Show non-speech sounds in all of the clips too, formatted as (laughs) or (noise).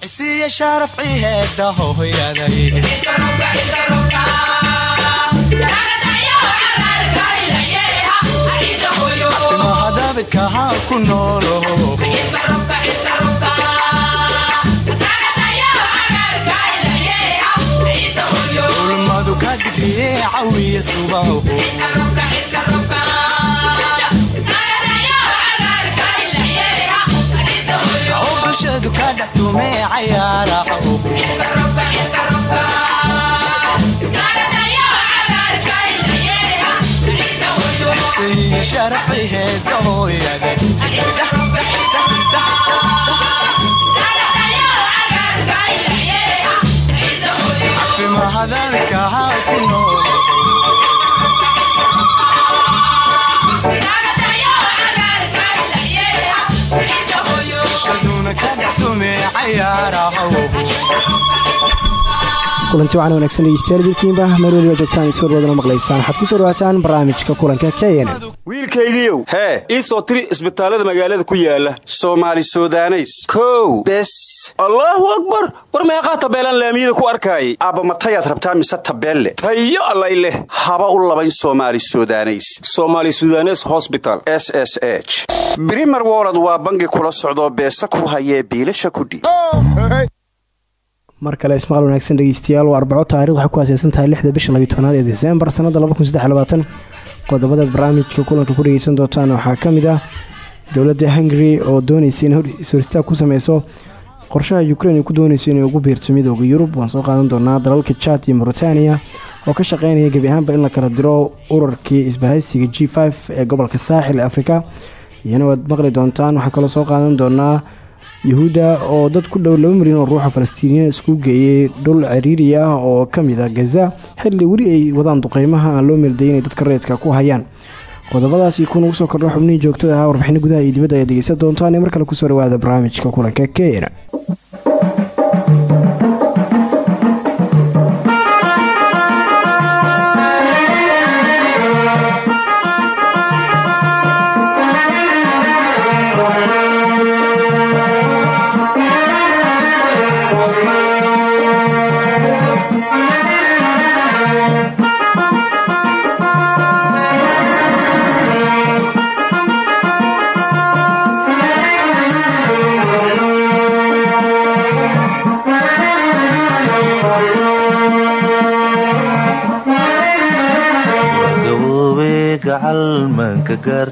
cisiiya sharafci heeda hooyaday hadabidkaha ku noolo ulmadu ka digriye cawiya subaho bulshadu ka dhextume cayaaraho sharafayheedahooyade cafimahadalkaha ku nool kulanti wacan wanaagsan dhegeystayaal dilkiinba meel weliba joogtaan iswar wadana maqlaysaan. Waxaad ku soo dhawaataan barnaamijka kulanka kn wiilkaygiiow hee ii soo tiri isbitaallada magaalada ku yaalla soomaali sudaneys. Kow bes allaahu akbar. War meeqaa tabeelaan laamiyada ku arkaayay aabba matayaad rabtaa mise tabeelle? Tayo allay leh. Haba u labayn soomaali sudaneys. Somaali sudanes hosbital s s h. Waa bangi kula socdoo beesa ku hayee biilasha kudhiib mar kale ismaqal wanaagsan dhegeystayaal waa arbaco taarikh ku aaseysan tahay lixda bisha labiy tobnaad ee desembar sannada qodobadaad barnaamijka kulanka ku dhegeysan doontaan waxaa ka mid ah dowladda hungari oo doonaysa in is-horstaag ku sameyso qorshaha ukrein ay ku doonayso inay ugu biirto midooda yurub. Waan soo qaadan doonaa dalalka jad iyo mauritania oo ka shaqeynaya gebi ahaanba in la kala diro urarkii isbahaysiga g ee gobolka saaxil ee afrika. Iyana waad maqli doontaan waxaa kaloo soo qaadan doonaa yuhuudda oo dad ku dhow laba milyan oo ruuxa falastiiniyiin isku geeyey dhul ciriiri ah oo ka mid a gaza xilli weli ay wadaan duqeymaha aan loo meelday inay dadka reedka ku hayaan. Qodobadaasi kuwan ugu soo kordho xubnihii joogtada ahaa warbixino gudaha iyo dibadda ayaad dhegeysan doontaan ee mar kale ku soo dhawaada barnaamijka kulanka kena ka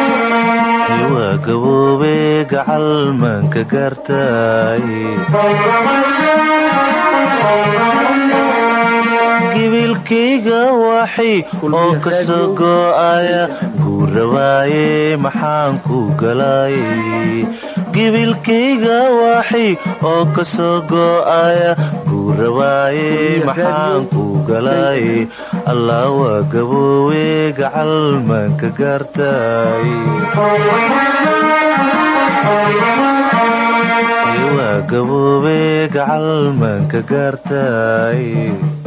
gaartayewaa gaboobe gacal maanka gaartay gibilkayga waxay oo ka soo go'aya guurawaaye maxaan ku galay gibilkayga waxay oo ka soo guurawaaye maxaan ku galay? Allah waa gaboowe gacal maanka gaartay. Waa gaboobe gacal maanka gaartay. gibilkaagii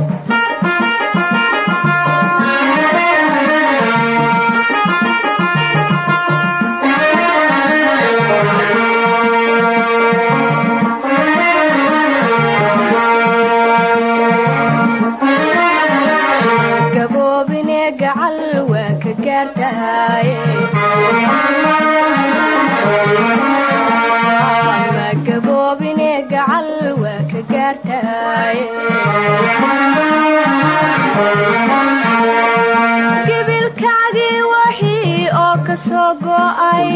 soo go'ay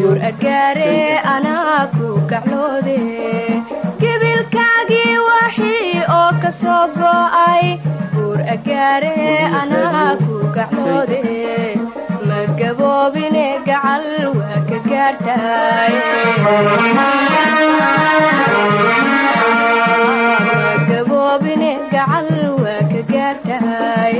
guur agaare anaa ku gacloode gibilkaagii waxii oo ka soo go'ay guur agaare anaa ku gacloode ma gaboobine gacal waa ka gaartaay gaboobine gacal waa ka gaartahay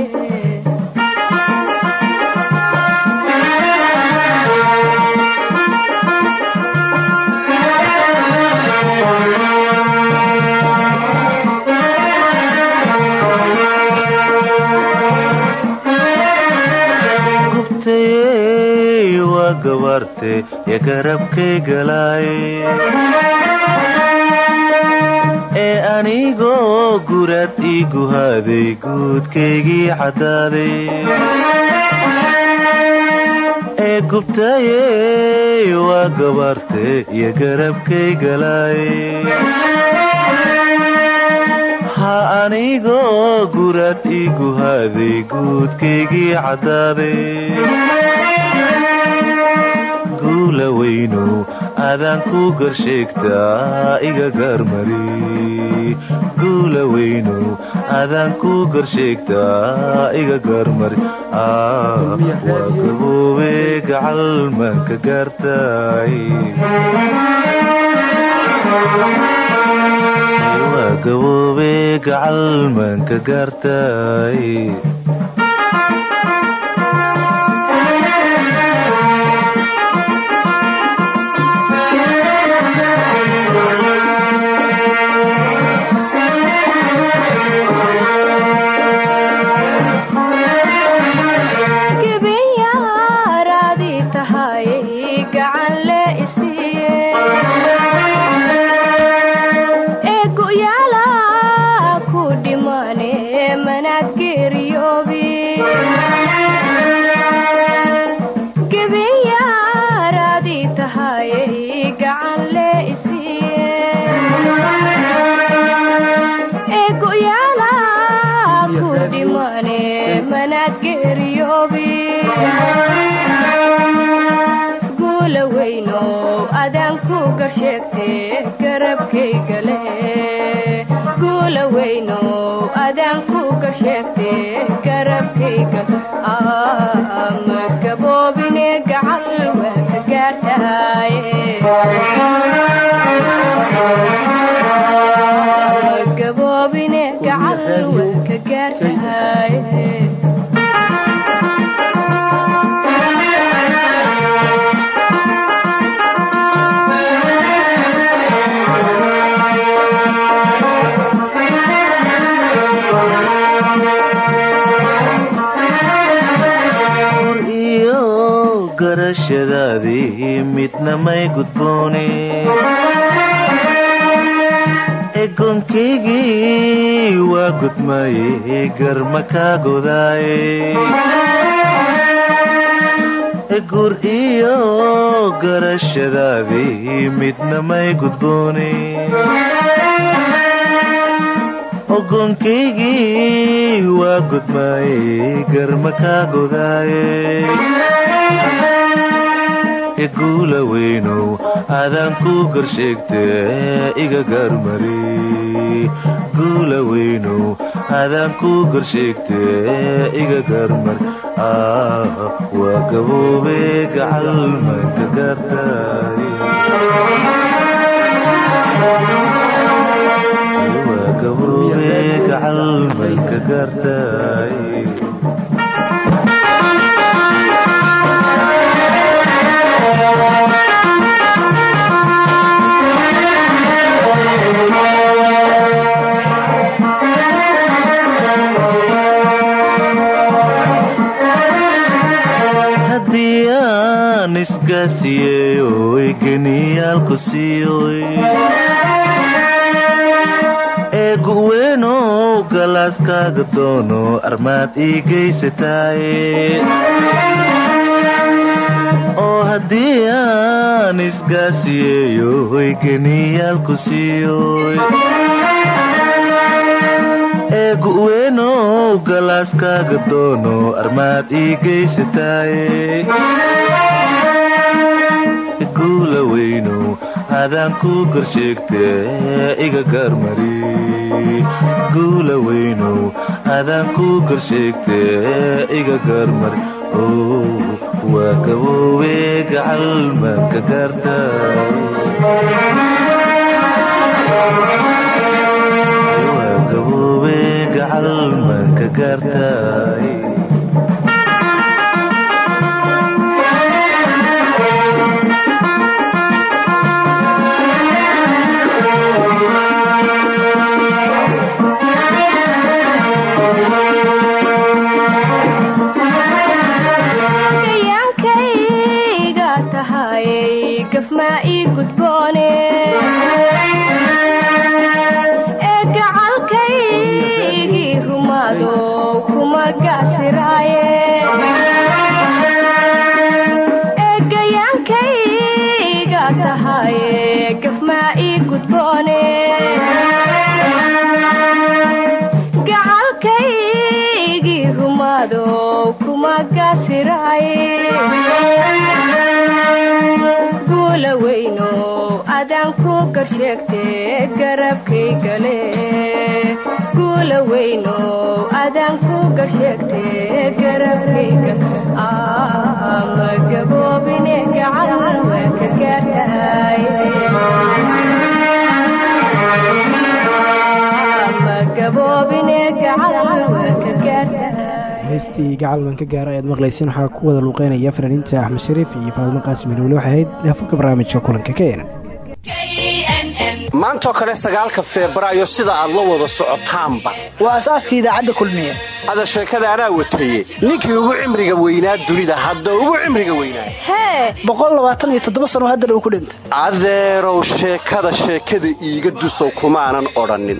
gaarte yo garabkay galaay ee anigoo gurad ii guhaaday guudkaygii caddaaday ee gubtayey waa gabaarte iyo garabkay galaay ha anigoo gurad ii guhaaday guudkaygii caddaaday guula weynow adaan ku garsheegtaa iga gaarmari guula weynow adaan ku garsheegtaa iga gaarmari waa gaboobe gacal maanka gaartaay waa gaboobe gacal maanka gaartaay gacan garsheegte garabkaygale guula weynow adaan ku garsheegte garabkayga ma gaboobine gacal waa ka gaartaaye garashadaadii midna may gudboone egonkaygii waa gudmaye garma kaa godaaye gur iyo garashadaadii midna may gudboone ogonkaygii waa gudmaaye garma kaa godaaye iguula weynow adaan ku garsheegte iga gaarmari guula weynow adaan ku garsheegte iga gaarmari waa gaboobe gacal manka gaartaay geniyaalku siiyoy ee gu'weenow galaaskaaga doono armaad ii geysataaye oo haddii aan isgaasiyeeyoy geniyaalku siiyoy ee gu'weenow galaaskaaga doono armaad ii geysataaye guula weynow adaan ku garsheegte iga gaarmari guula weynow adaan ku garsheegte iga gaarmari waa gaboobe gacal maanka waa gaboobe gacal maanka guula weynow adaan ku garsheegte garabkaygale guula weynow adaan ku garsheegte garabkayga ma gaboobine gacal waa ka gaartahay heestii gacalman ka gaara ayaad maqlayseen waxaa ku wada luuqeynaya fanaaniinta axmed shariif iyo faadimo qaasim ilowle waxay ahayd daafurka barnaamijka kulanka ka enan maantoo kale sagaalka febraayo sida aad la wada socotaanba. Waa asaaska idaacadda kulmiye. Ada sheekada anaa wataye ninkii ugu cimriga weynaa dunida hadda ugu cimriga weynaa. Hee sano haddana uu ku dhintay. Adeerow sheekada sheekada iiga dusow kumaanan odhannin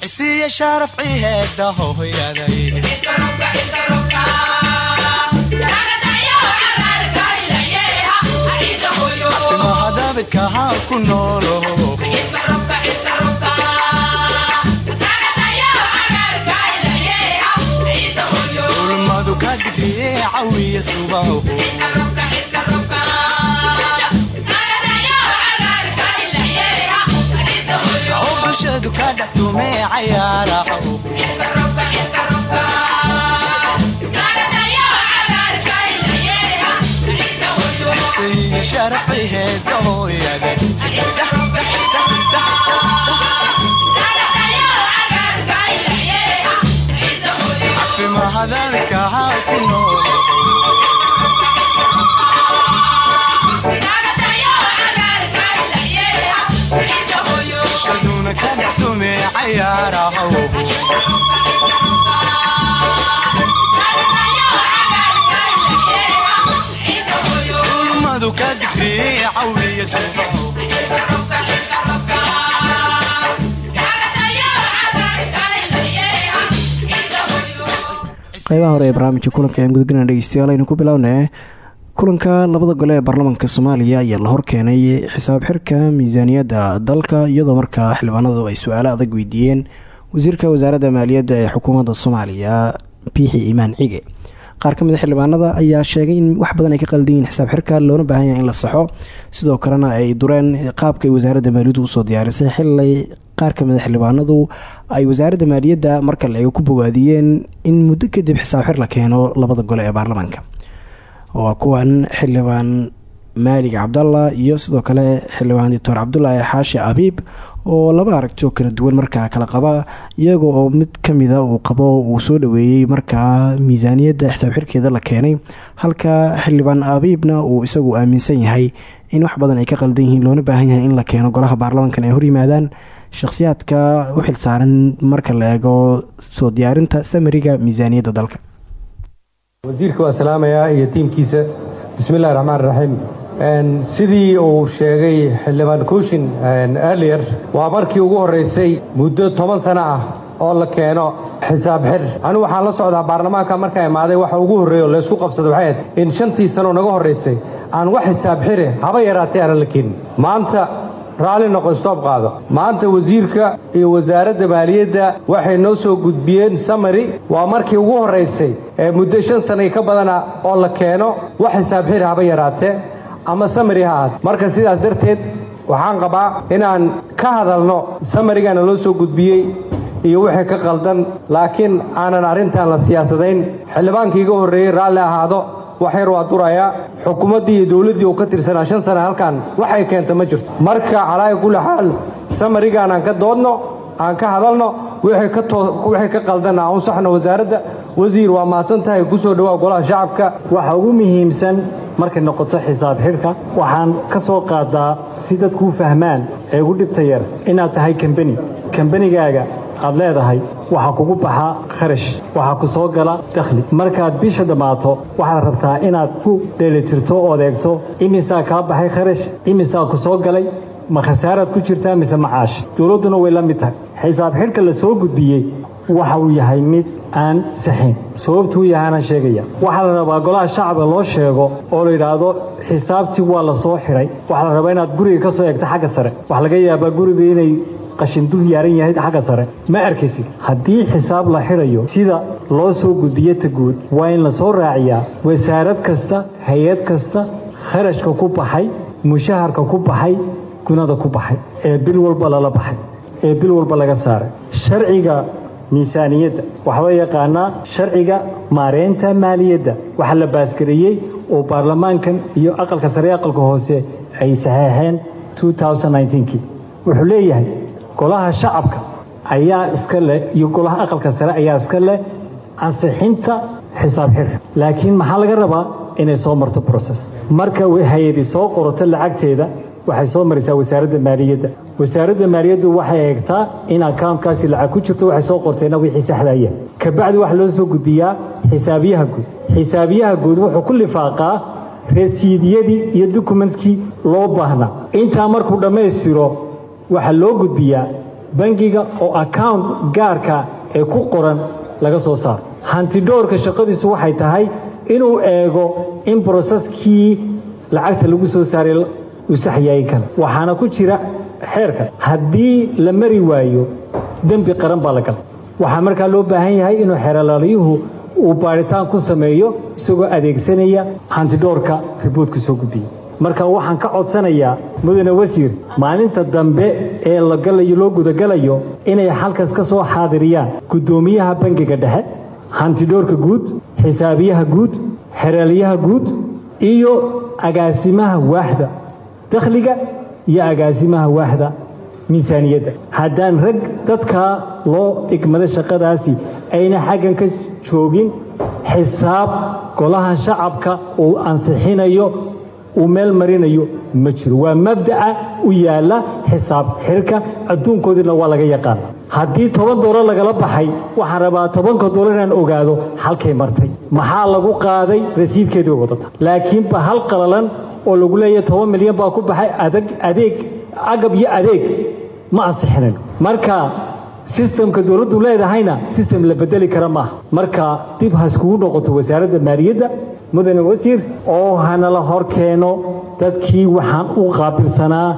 cisiiya shaaraf ciheeda hooyaday timahadabidka haa ku noolo. Ulmadu ka digriye cawiya subaho bulshadu ka dhex tumee cisiiya shaaraf qaybaha hore ee barnaamijka kulanka ayaan gudagana dhegeystayaal aynu ku bilownay kulanka labada gole ee baarlamaanka soomaaliya ayaa la horkeenay xisaab xirka miisaaniyadda dalka iyadoo markaa xildhibaanadu ay su'aalo adag weydiiyeen wasiirka wasaaradda maaliyadda ee xukuumadda soomaaliya biixi imaan cige qaar ka mid a xildhibaanada ayaa sheegay in wax badan ay ka qaldan xisaab xirka loona baahan yahay in la saxo sidoo kalena ay dureen qaabka ay wasaaradda maaliyaddu u soo diyaarisay xilay qaar ka mid a xildhibaanadu ay wasaaradda maaliyadda markale ay ku bogaadiyeen in muddo kadib xisaab xir la keeno labada gole ee baarlamaanka waa kuwan xildhibaan maalig cabdalla iyo sidoo kale xildhibaan doctor cabdulaahi xaashi abiib oo laba aragtio kala duwan markaa kala qaba iyaga oo mid kamida uu qabo uu soo dhaweeyey markaa miisaaniyadda xisaab xirkeeda la keenay. Halka xildhibaan abiibna uu isagu aaminsan yahay in wax badan ay ka qaldan yihiin loona baahan yahay in la keeno golaha baarlamankan ay horyimaadaan shakhsiyaadka u xilsaaran marka la eego soo diyaarinta samariga miisaaniyadda dalka wasiirka waa salaamayaa iyo tiimkiisa. Bismillahi raxmaan raxiim sidii uu sheegay xildhibaan kuushin earlier waa markii ugu horraysay muddo toban sano ah oo la keeno xisaab xir. Anigu waxaan la socdaa baarlamaanka markaa imaaday waxa ugu horreeya oo laysku qabsada waxay ahayd in shantii sanoo naga horraysay aan wax xisaab xire haba yaraatay aanan la keenin maanta raalli noqo stoob qaado. Maanta wasiirka iyo wasaaradda maaliyadda waxay noo soo gudbiyeen samari waa markii ugu horraysay ee muddo shan sanay ka badana oo la keeno wax xisaab xir haba yaraatee ama samari ha aad marka sidaas darteed waxaan qabaa inaan ka hadalno samarigana loo soo gudbiyey iyo wixii ka qaldan. Laakiin aanan arrintan la siyaasadayn. Xildhibaankii iga horreeyey raalli ahaado wax yar waa durayaa xukuumaddii iyo dowladdii uu ka tirsanaa shan sane halkan waxay keenta ma jirto. Marka calaayi kulli xaal samarigaan aan ka doodno aan ka hadalno wixii ka qaldanna aan u saxno wasaaradda wasiir waa mahadsan tahay ku soo golaha shacabka. Waxa ugu muhiimsan markay noqoto xisaab xidhka waxaan ka soo qaadaa si dadkuu fahmaan ee ugu dhibta yar inaad tahay kambani kambanigaaga aad leedahay waxaa kugu baxa kharash waxaa ku soo gala dakhli. Markaad bisha dhammaato waxaad rabtaa inaad ku dheelitirto ood eegto imisaa kaa baxay kharash imisaa ku soo galay ma khasaaraad ku jirtaa mise macaash dowladduna way la mid tahay. Xisaab xidhka la soo gudbiyey waxa uu yahay mid aan saxayn. Sababtuu yahaana sheegaya waxaa la rabaa golaha shacabka loo sheego oo la yidhaahdo xisaabtii waa la soo xidhay waxaa la rabaa inaad guriga ka soo eegto xagga sare. Wax laga yaabaa guriga inay qashin dul yaaran yahay xagga sare. Ma arkaysid haddii xisaab la xidhayo sida loo soo gudbiyo ta guud waa in la soo raaciyaa wasaarad kasta hay'ad kasta kharashka ku baxay mushaharka ku baxay gunada ku baxay ee bil walba lala baxay ee bil walba laga saaray. Sharciga miisaaniyadda waxaa yaqaanaa sharciga maareynta maaliyadda. Waxaa la baasgareeyey oo baarlamaankan iyo aqalka sare aqalka hoose ay saxeexeen wuxuu leeyahay golaha shacabka ayaa iska leh iyo golaha aqalka sare ayaa iska leh ansixinta xisaab xidhka laakiin maxaa laga rabaa inay soo marto process? Marka hay'adi soo qorato lacagteeda waxay soo maraysaa wasaaradda maaliyadda. Wasaaradda maaliyaddu waxay eegtaa in akaunkaasi lacag ku jirto waxay soo qortayna wixii saxdaya kabacdi waxa loo soo gudbiyaa xisaabiyaha guud. Xisaabiyaha guud wuxuu ku lifaaqaa resiidiyadii iyo dukumentkii loo baahnaa intaa markuu dhammaystiro waxaa loo gudbiyaa bangiga oo account gaarka ee ku qoran laga soo saaro. Hantidhoorka shaqadiisu waxay tahay inuu eego in broseskii lacagta lagu soo saaray uu sax yahay kale waxaana ku jira xeerka haddii la mari waayo dembi qaran baa la galay. Waxaa markaa loo baahan yahay inuu xeeralaalyuhu uu baadhitaan ku sameeyo isagoo adeegsanaya hantidhoorka riboodka soo gudbiya marka waxaan ka codsanayaa mudane wasiir maalinta dambe ee lagalayo loo gudagalayo inay halkaas ka soo xaadiriyaan guddoomiyaha bangiga dhexe hantidhoorka guud xisaabiyaha guud xeraalyaha guud iyo agaasimaha waaxda dakhliga iyo agaasimaha waaxda miisaaniyadda. Haddaan rag dadkaa loo igmada shaqadaasi ayna xaggan ka joogin xisaab golaha shacabka uu ansixinayo uu meel marinayo ma jiro. Waa mabda'a u yaalla xisaab xirka adduunkoodiina waa laga yaqaan. Haddii toban doolar lagala baxay waxaan rabaa tobanka doolar inaan ogaado halkay martay. Maxaa lagu qaaday rasiidkeedii wadata laakiinba hal qalalan oo lagu leeyahay toban milyan baa ku baxay adag adeeg agab iyo adeeg ma ansixinayn marka sistamka dowladdu leedahayna sistem la bedeli kara maaha. Marka dib ha iskugu noqoto wasaaradda maaliyadda mudane wasiir oo hanala hor keeno. Dadkii waxaan u qaabilsanaa.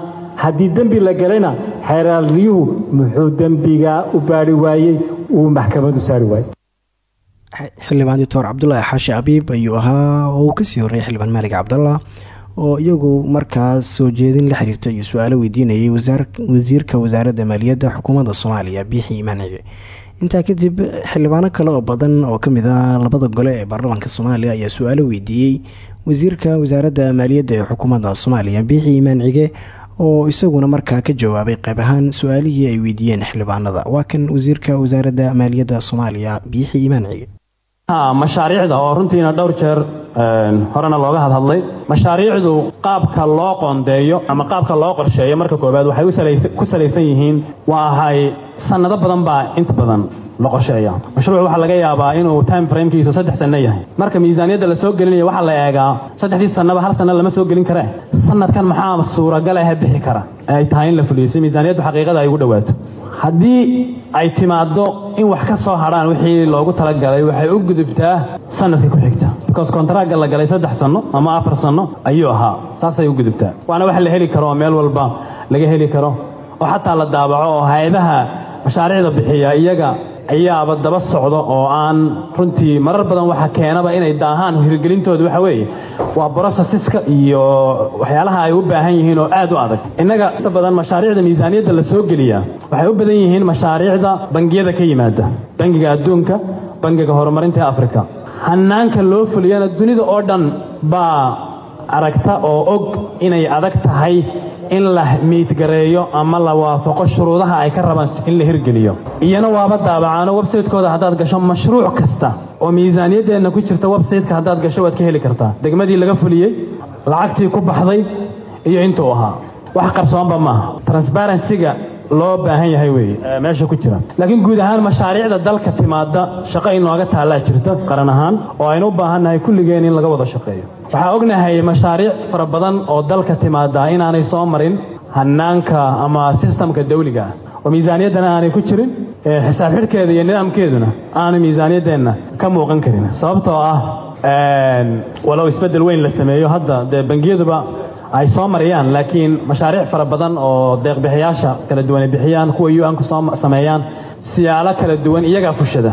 Haddii dembi la galayna xeeraalyuhu muxuu dembiga u baari waayey? Uu maxkamadu saari waayey. Xildhibaan doctor cabdulaahi xaashi abiib ayuu ahaa oo uu ka sii horreeyay xildhibaan maalig cabdallah oo iyagu markaas soo jeedin la xiriirta iyo su'aalo weydiinayay wasiirka wasaaradda maaliyadda xukuumadda soomaaliya biixi imaanige intaa kadib xildhibaano kale oo badan oo ka mid ah labada gole ee baarlamaanka soomaaliya ayaa su'aalo weydiiyey. Wasiirka wasaaradda maaliyadda ee xukuumadda soomaaliya biixi imaan cige oo isaguna markaa ka jawaabay qayb ahaan su'aalihii ay weydiiyeen xildhibaanada. Waa kan wasiirka wasaaradda maaliyadda soomaaliya biixi imaan cige mashaariicda oo runtiina dhowr jeer horena looga hadhadlay. Mashaariicdu qaabka loo qoondeeyo ama qaabka loo qorsheeyo marka koobaad waxay ku salaysan yihiin waa ahay sannado badan baa inta badan la qorsheeya. Mashruuc waxaa laga yaabaa inuu time framekiisu saddex sanno yahay. Marka miisaaniyadda la soo gelinayo waxaa la eegaa saddexdii sannaba hal sanno lama soo gelin karee. Sanadkan maxaa suuragal ahe bixi kara? Ay tahay in la fuliyo. Si miisaaniyaddu xaqiiqada ay ugu dhowaato haddii ay timaaddo in wax ka soo hadhaan wixii loogu talagalay waxay u gudubtaa sanadka ku xigta. Bikaas kontaraaga la galay saddex sanno ama afar sanno ayuu ahaa. Saasay u gudubtaa. Waana wax la heli karo oo meel walba laga heli karo oo xataa la daabaco oo hay'adaha mashaariicda bixiya iyaga ayaaba daba socdo oo aan runtii marar badan waxa keenaba inay daahaan hirgelintooda waxa weeye. Waa brosesiska iyo waxyaalaha ay u baahan yihiin oo aad u adag. Innaga inta badan mashaariicda miisaaniyadda la soo geliyaa waxay u badan yihiin mashaariicda bangiyada ka yimaada. Bangiga adduunka bangiga horumarinta afrika. Hanaanka loo fuliyana dunida oo dhan baa aragta oo og inay adag tahay in la miidgareeyo ama la waafaqo shuruudaha ay ka rabaan in la hirgeliyo. Iyana waaba daabacaano websaytekooda haddaad gasho mashruuc kasta oo miisaaniyaddeenna ku jirta websayteka haddaad gasho waad ka heli kartaa. Degmadii laga fuliyey lacagtii ku baxday iyo intuu ahaa. Wax qarsoonba maaha. Transbarensiga loo baahan yahay weeye meesha ku jira. Laakiin guud ahaan mashaariicda dalka timaada shaqo inooga taallaa jirta qaran ahaan oo aynu u baahannahay kulligeen in laga wada shaqeeyo. Waxaa ognahay mashaariic fara badan oo dalka timaada inaanay soo marin hanaanka ama sistamka dawliga ah. Oo miisaaniyaddana aanay ku jirin xisaab xidhkeeda iyo nidaamkeeduna aanu miisaaniyaddeenna ka muuqan karin. Sababtoo ah walow isbeddel weyn la sameeyo hadda. Dee bangiyaduba ay soo marayaan laakiin mashaariic fara badan oo deeqbixiyaasha kala duwan bixiyaan kuwa u-anku soo sameeyaan siyaalo kala duwan iyagaa fushada.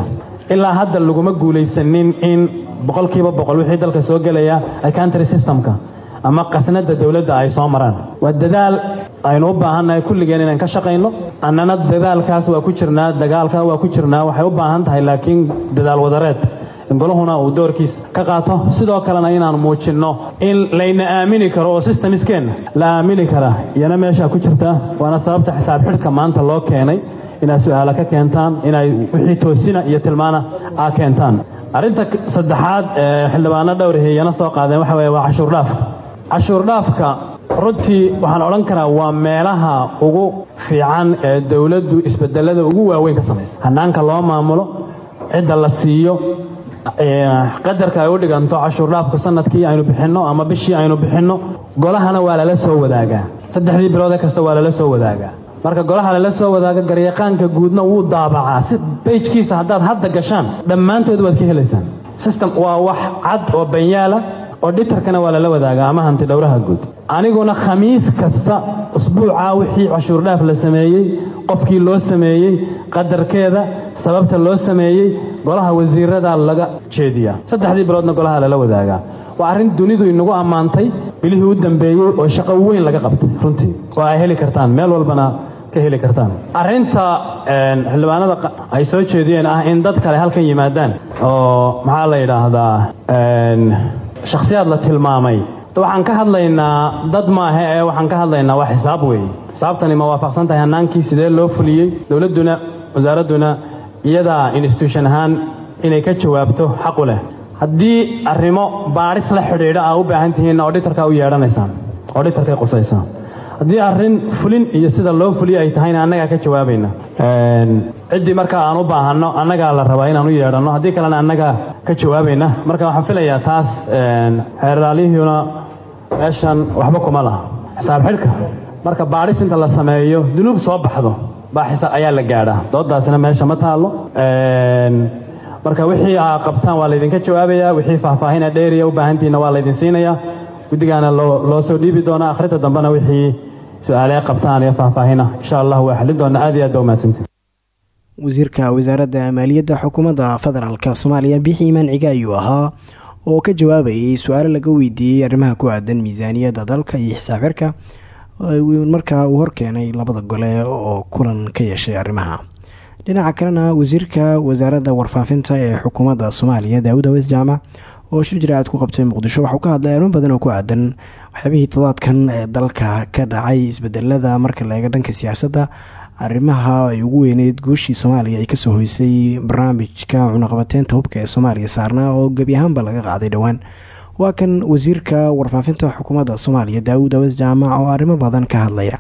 Ilaa hadda laguma guulaysanin in boqolkiiba boqol wixii dalka soo gelaya ay country systemka ama qasnada dowladda ay soo maraan. Waa dadaal aynu u baahannahay kulligeen inaan ka shaqayno. Annana dadaalkaas waa ku jirnaa dagaalka waa ku jirnaa waxay u baahan tahay laakiin dadaal wadareed golahuna uu doorkiis ka qaato. Sidoo kalena inaan muujinno in layna aamini karo oo systemskeenna la aamini kara iyana meeshaa ku jirta. Waana sababta xisaab xidhka maanta loo keenay inaad su'aala ka keentaan inay wixii toosina iyo tilmaana aa keentaan. Arrinta saddexaad ee xildhibaano dhowrihii iyana soo qaadeen waxa weeye waa cashuurdhaafka cashuurdhaafka runtii waxaan odhan karaa waa meelaha ugu fiican ee dowladdu isbedelada ugu waaweyn ka samaysa. Hanaanka loo maamulo cidda la siiyo qadarka ay u dhiganto cashuurdhaafka sannadkii aynu bixinno ama bishii aynu bixinno golahana waa lala soo wadaagaa. Saddexdii biloode kasta waa lala soo wadaagaa. Marka golaha lala soo wadaaga garyaqaanka guudna wuu daabacaa. Si bayjkiisa haddaad hadda gashaan dhammaantood waad ka helaysaan system waa wax cad oo banyaala oo dhitarkana waa lala wadaagaa ama hanti dhowraha guud. Aniguna khamiis kasta usbuuca wixii cashuurdhaaf la sameeyey qofkii loo sameeyey qadarkeeda sababta loo sameeyey golaha wasiirada laga jeediyaa saddexdii biloodna golaha lala wadaagaa waa arrin dunidu inagu ammaantay bilihii u dambeeyey oo shaqo weyn laga qabtay. Runtii oo ay heli kartaan meel walbana ka heli kartaan. Arrinta xildhibaanada ay soo jeediyeen ah in dad kale halkan yimaadaan oo maxaa la yidhaahdaa shakhsiyaad la tilmaamay. Waxaan ka hadlaynaa dad maahe ee waxaan ka hadlaynaa waa xisaab weeye xisaabtani ma waafaqsan tahay hannaankii sidee loo fuliyey dowladduna wasaaradduna iyadaa institution ahaan inay ka jawaabto xaqu leh. Haddii arrimo baadhis la xidhiidha aa u baahan tihiinna odhitarkaa u yeedhanaysaan odhitarkay qusaysaa haddii arrin fulin iyo sida loo fuliyo ay tahayna annagaa ka jawaabayna. Ciddii markaa aan u baahanno annagaa la rabaa inaan u yeedhanno. Haddii kalena annagaa ka jawaabayna marka waxaan filayaa taas xeeraalyihiina meeshan waxba kuma laha. Xisaab xidhka marka baadhis inta la sameeyo dunuub soo baxdo baaxisa ayaa la gaadhaa doodaasina meesha ma taallo. Marka wixii aa qabtaan waa laydinka jawaabayaa wixii faahfaahina dheeriya u baahantihiinna waa laydin siinayaa. Guddigaana loo soo dhiibi doonaa akhrinta dambena wixii su'aalee qabtaan iyo faahfaahina insha allah waa xallin doonaa aad iyo aad ba umahadsantii wasiirka wasaaradda maaliyadda xukuumadda federaalk soomaaliya bixi imaan ciga ayuu ahaa oo ka jawaabayay su'aalo laga weydiiyey arrimaha ku aadan miisaaniyadda dalka iyo xisaab xirka markaa uu horkeenay labada gole oo kulan ka yeeshay arrimaha. Dhinaca kalena wasiirka wasaaradda warfaafinta ee xukuumadda soomaaliya daawud aweys jaamac oo shir jira-aad ku qabtay muqdisho waxauu ka hadlay arrimo badan oo ku aadan waxyaabihii todobaadkan ee dalka ka dhacay isbedelada marka la eego dhanka siyaasadda arrimaha ay ugu weyneyd guushii soomaaliya ay ka soo hoysay barnaamijka cunaqabateynta hubka ee soomaaliya saarnaa oo gebi ahaanba laga qaaday dhowaan waa kan wasiirka warfaafinta xukuumadda soomaaliya daawud aweys jaamac oo arrimo badan ka hadlaya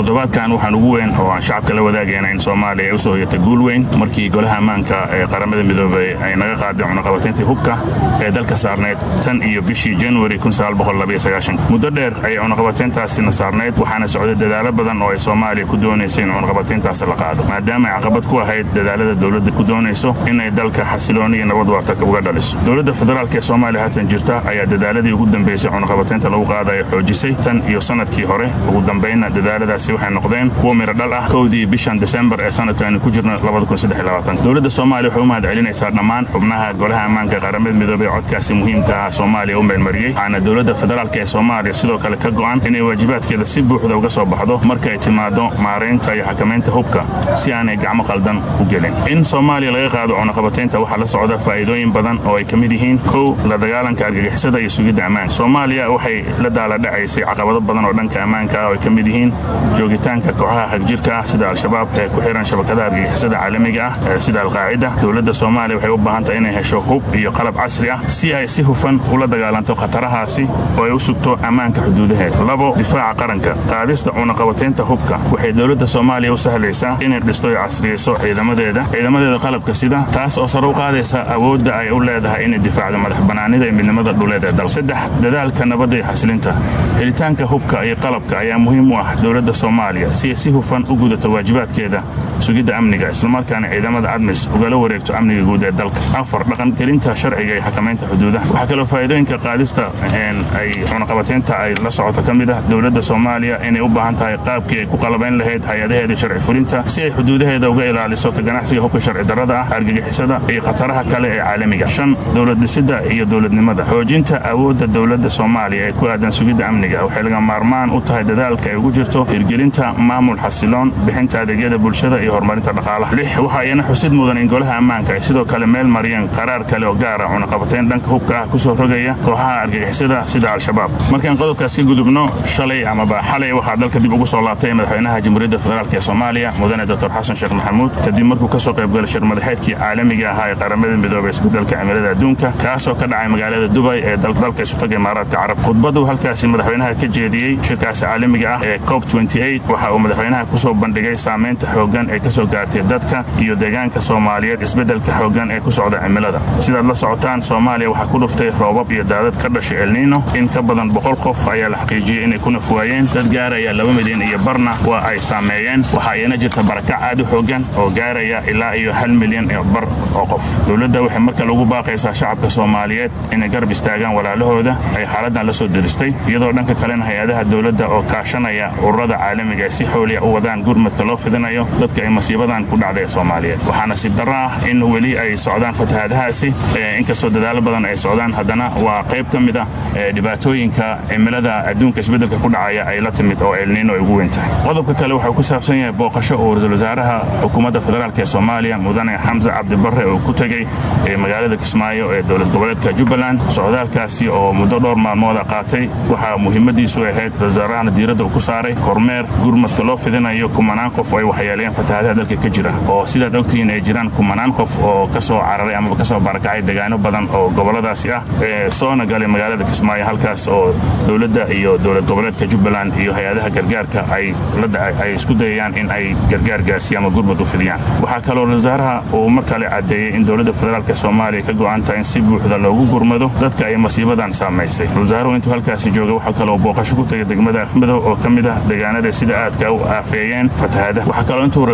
toddobaadkan waxaan ugu weyn oo aan shacabka la wadaagayna in soomaaliya ay u soo hoyatay guul weyn. Markii golaha ammaanka ee qaramada midoobay ay naga qaaday cunaqabateyntii hubka ee dalka saarnayd tan iyo bishii januari muddo dheer ayay cunaqabateyntaasina saarnayd waxaana socday dadaalo badan oo ay soomaaliya ku doonaysa in cunaqabateyntaas la qaado. Maadaama ay caqabad ku ahayd dadaalada dowladda ku doonayso inay dalka xasilooni iyo nabad waarta uga dhaliso. Dowladda federaalk ee soomaaliya haatan jirta ayaa dadaaladii ugu dambeysay cunaqabateynta lagu qaadaya xoojisay tan iyo sannadkii hore. Ugu dambaynna dadaaladaasi shaqaynaysay waxay noqdeen kuwo miro dhal ah. Kowdii bishan desembar ee sanadkaanu ku jirno dowladda soomaaliya waxay u mahad celinaysaa dhammaan xubnaha golaha ammaanka qaramada midoobey codkaasi muhiimka ah. Soomaaliya u meelmariyey waxaana dowladda federaalk ee soomaaliya sidoo kale ka go'an inay waajibaadkeeda si buuxda uga soo baxdo marka ay timaado maaraynta iyo xakamaynta hubka si aanay gacmo qaldan u gelin. In soomaaliya laga qaado cunaqabataynta waxaa la socda faa'iidooyin badan oo ay ka mid yihiin kow la dagaalanka argagixisada iyo sugidda ammaanka. Soomaaliya waxay la daaladhacaysay caqabado badan oo dhanka ammaanka ah oo ay ka mid yihiin joogitaanka kooxaha hagjirka ah sida al-shabaab ee ku xihan shabakadaha argagixisada caalamiga ah sida alqaacida. Dowladda soomaaliya waxay u baahan tahay inay hesho hub iyo qalab casri ah si ay si hufan ula dagaalanto khatarahaasi oo ay u sugto ammaanka xuduudaheeda labo difaaca qaranka. Qaadista cunaqabataynta hubka waxay dowladda soomaaliya u sahlaysaa inay dhisto iyo casriyeyso ciidamadeeda ciidamadeeda qalabka sida taas oo sare u qaadaysa awoodda ay u leedahay inay difaacdo madax bannaanida iyo midnimada dhuleed ee dal saddex dadaalka nabadda iyo xasilinta. Helitaanka hubka iyo qalabka ayaa muhiim u ah dowladda soomaaliya. Si ay si hufan u gudato waajibaadkeeda sugidda amniga islamarkaana ciidamada admis ugala wareegto amniga guud ee dalka. Afar dhaqangelinta sharciga iyo xakamaynta xuduudaha. Waxaa kaloo faa'iidooyinka qaadista ay cunaqabataynta ay la socoto ka mid ah dowladda soomaaliya inay u baahan tahay qaabkii ay ku qalabayn lahayd hay'adaheeda sharci fulinta si ay xuduudaheeda uga ilaaliso ka ganacsiga hubka sharci darrada ah argagixisada iyo khataraha kale ee caalamiga. Shan dowlad dhisida iyo dowladnimada. Xoojinta awoodda dowladda soomaaliya ee ku aadan sugidda amniga waxay laga maarmaan u tahay dadaalka ay ugu jirto hirgelinta maamul xasiloon bixinta adeegyada bulshada iyo horumarinta dhaqaalaha. Lix waxaa iyana xusid mudan in golaha ammaanka ay sidoo kale meel mariyeen qaraar kale oo gaara cunaqabatayn dhanka hubka ah ku soo rogaya kooxaha argagixisada sida al-shabaab. Markaan qodobkaas ka gudubno shalay amaba xalay waxaa dalka dib ugu soo laabtay madaxweynaha jamhuuriyadda federaalk ee soomaaliya mudane doctor xasan sheekh maxamuud. Kadib markuu ka soo qaybgalay shir madaxeedkii caalamiga ahaa ee qaramada midoobey isbeddelka cimilada adduunka kaasoo ka dhacay magaalada dubay ee dalka isutaga imaaraadka carab. Khudbadu halkaasi madaxweynaha ka jeediyey shirkaasi caalamiga ah ee cob waxa uu madaxweynaha ku soo bandhigay saamaynta xooggan ee ka soo gaartay dadka iyo deegaanka soomaaliyeed isbeddelka xooggan ee ku socda cimilada. Sidaad la socotaan soomaaliya waxaa ku dhuftay roobab iyo daadad ka dhashay elniino in ka badan boqol qof ayaa la xaqiijiyey inay ku nafwaayeen dad gaaraya laba milyan iyo barna waa ay saameeyeen. Waxaa iyana jirta barakac aad u xooggan oo gaaraya ilaa iyo hal milyan iyo bar oo qof. Dowladda waxay marka lagu baaqaysaa shacabka soomaaliyeed inay garab istaagaan walaalahooda. Ay xaaladdan la soo diristay. Iyadoo dhanka kalena hay'adaha dowladda oo kaashanaya ururada caalamiga ay si xooliya u wadaan gurmadka loo fidinayo. Dadka ay masiibadan ku dhacday ee soomaaliyeed. Waxaa nasiib ah in weli ay socdaan fatahaadahaasi inkastoo dadaalo badan ay socdaan haddana waa qayb ka mid ah dhibaatooyinka cimilada adduunka isbeddelka ku dhacaya ay la timid oo elniino ay ugu weyn tahay. Qodobka kale waxuu ku saabsan yahay booqasho uu ra'iisul wasaaraha xukuumadda federaalk ee soomaaliya mudane xamse cabdibarre oo ku tegey magaalada kismaayo ee dowlad goboleedka jubbaland. Socdaalkaasi oo muddo dhowr maalmooda qaatay waxaa muhiimadiisu ahayd wasaarahana diiradda uu ku saaray kormeer gurmadka loo fidinayo kumanaan qof oo ay waxyeelayeen fatahaadaha dalka ka jira oo sidaad ogtihiin ay jiraan kumanaan qof oo ka soo cararay amaba ka soo barakacay degaano badan oo gobolladaasi ah soona galay magaalada kismaayo halkaas oo dowladda iyo dowlad goboleedka jubbaland iyo hay'adaha gargaarka ay isku dayayaan in ay gargaar gaarsiiyaan ama gurmad u fidiyaan waxaa kaloo wasaaraha uu mar kale caddeeyey in dowladda federaalk soomaaliya ka go'an tahay in si buuxda loogu gurmado dadka ay masiibadan saamaysay. Wasaaruhu intuu halkaasi jooga waxaa kaloo booqasho ku tegay degmada afmadow oo ka mid ah deegaanada sida aadka u aafeeyeen fatahaada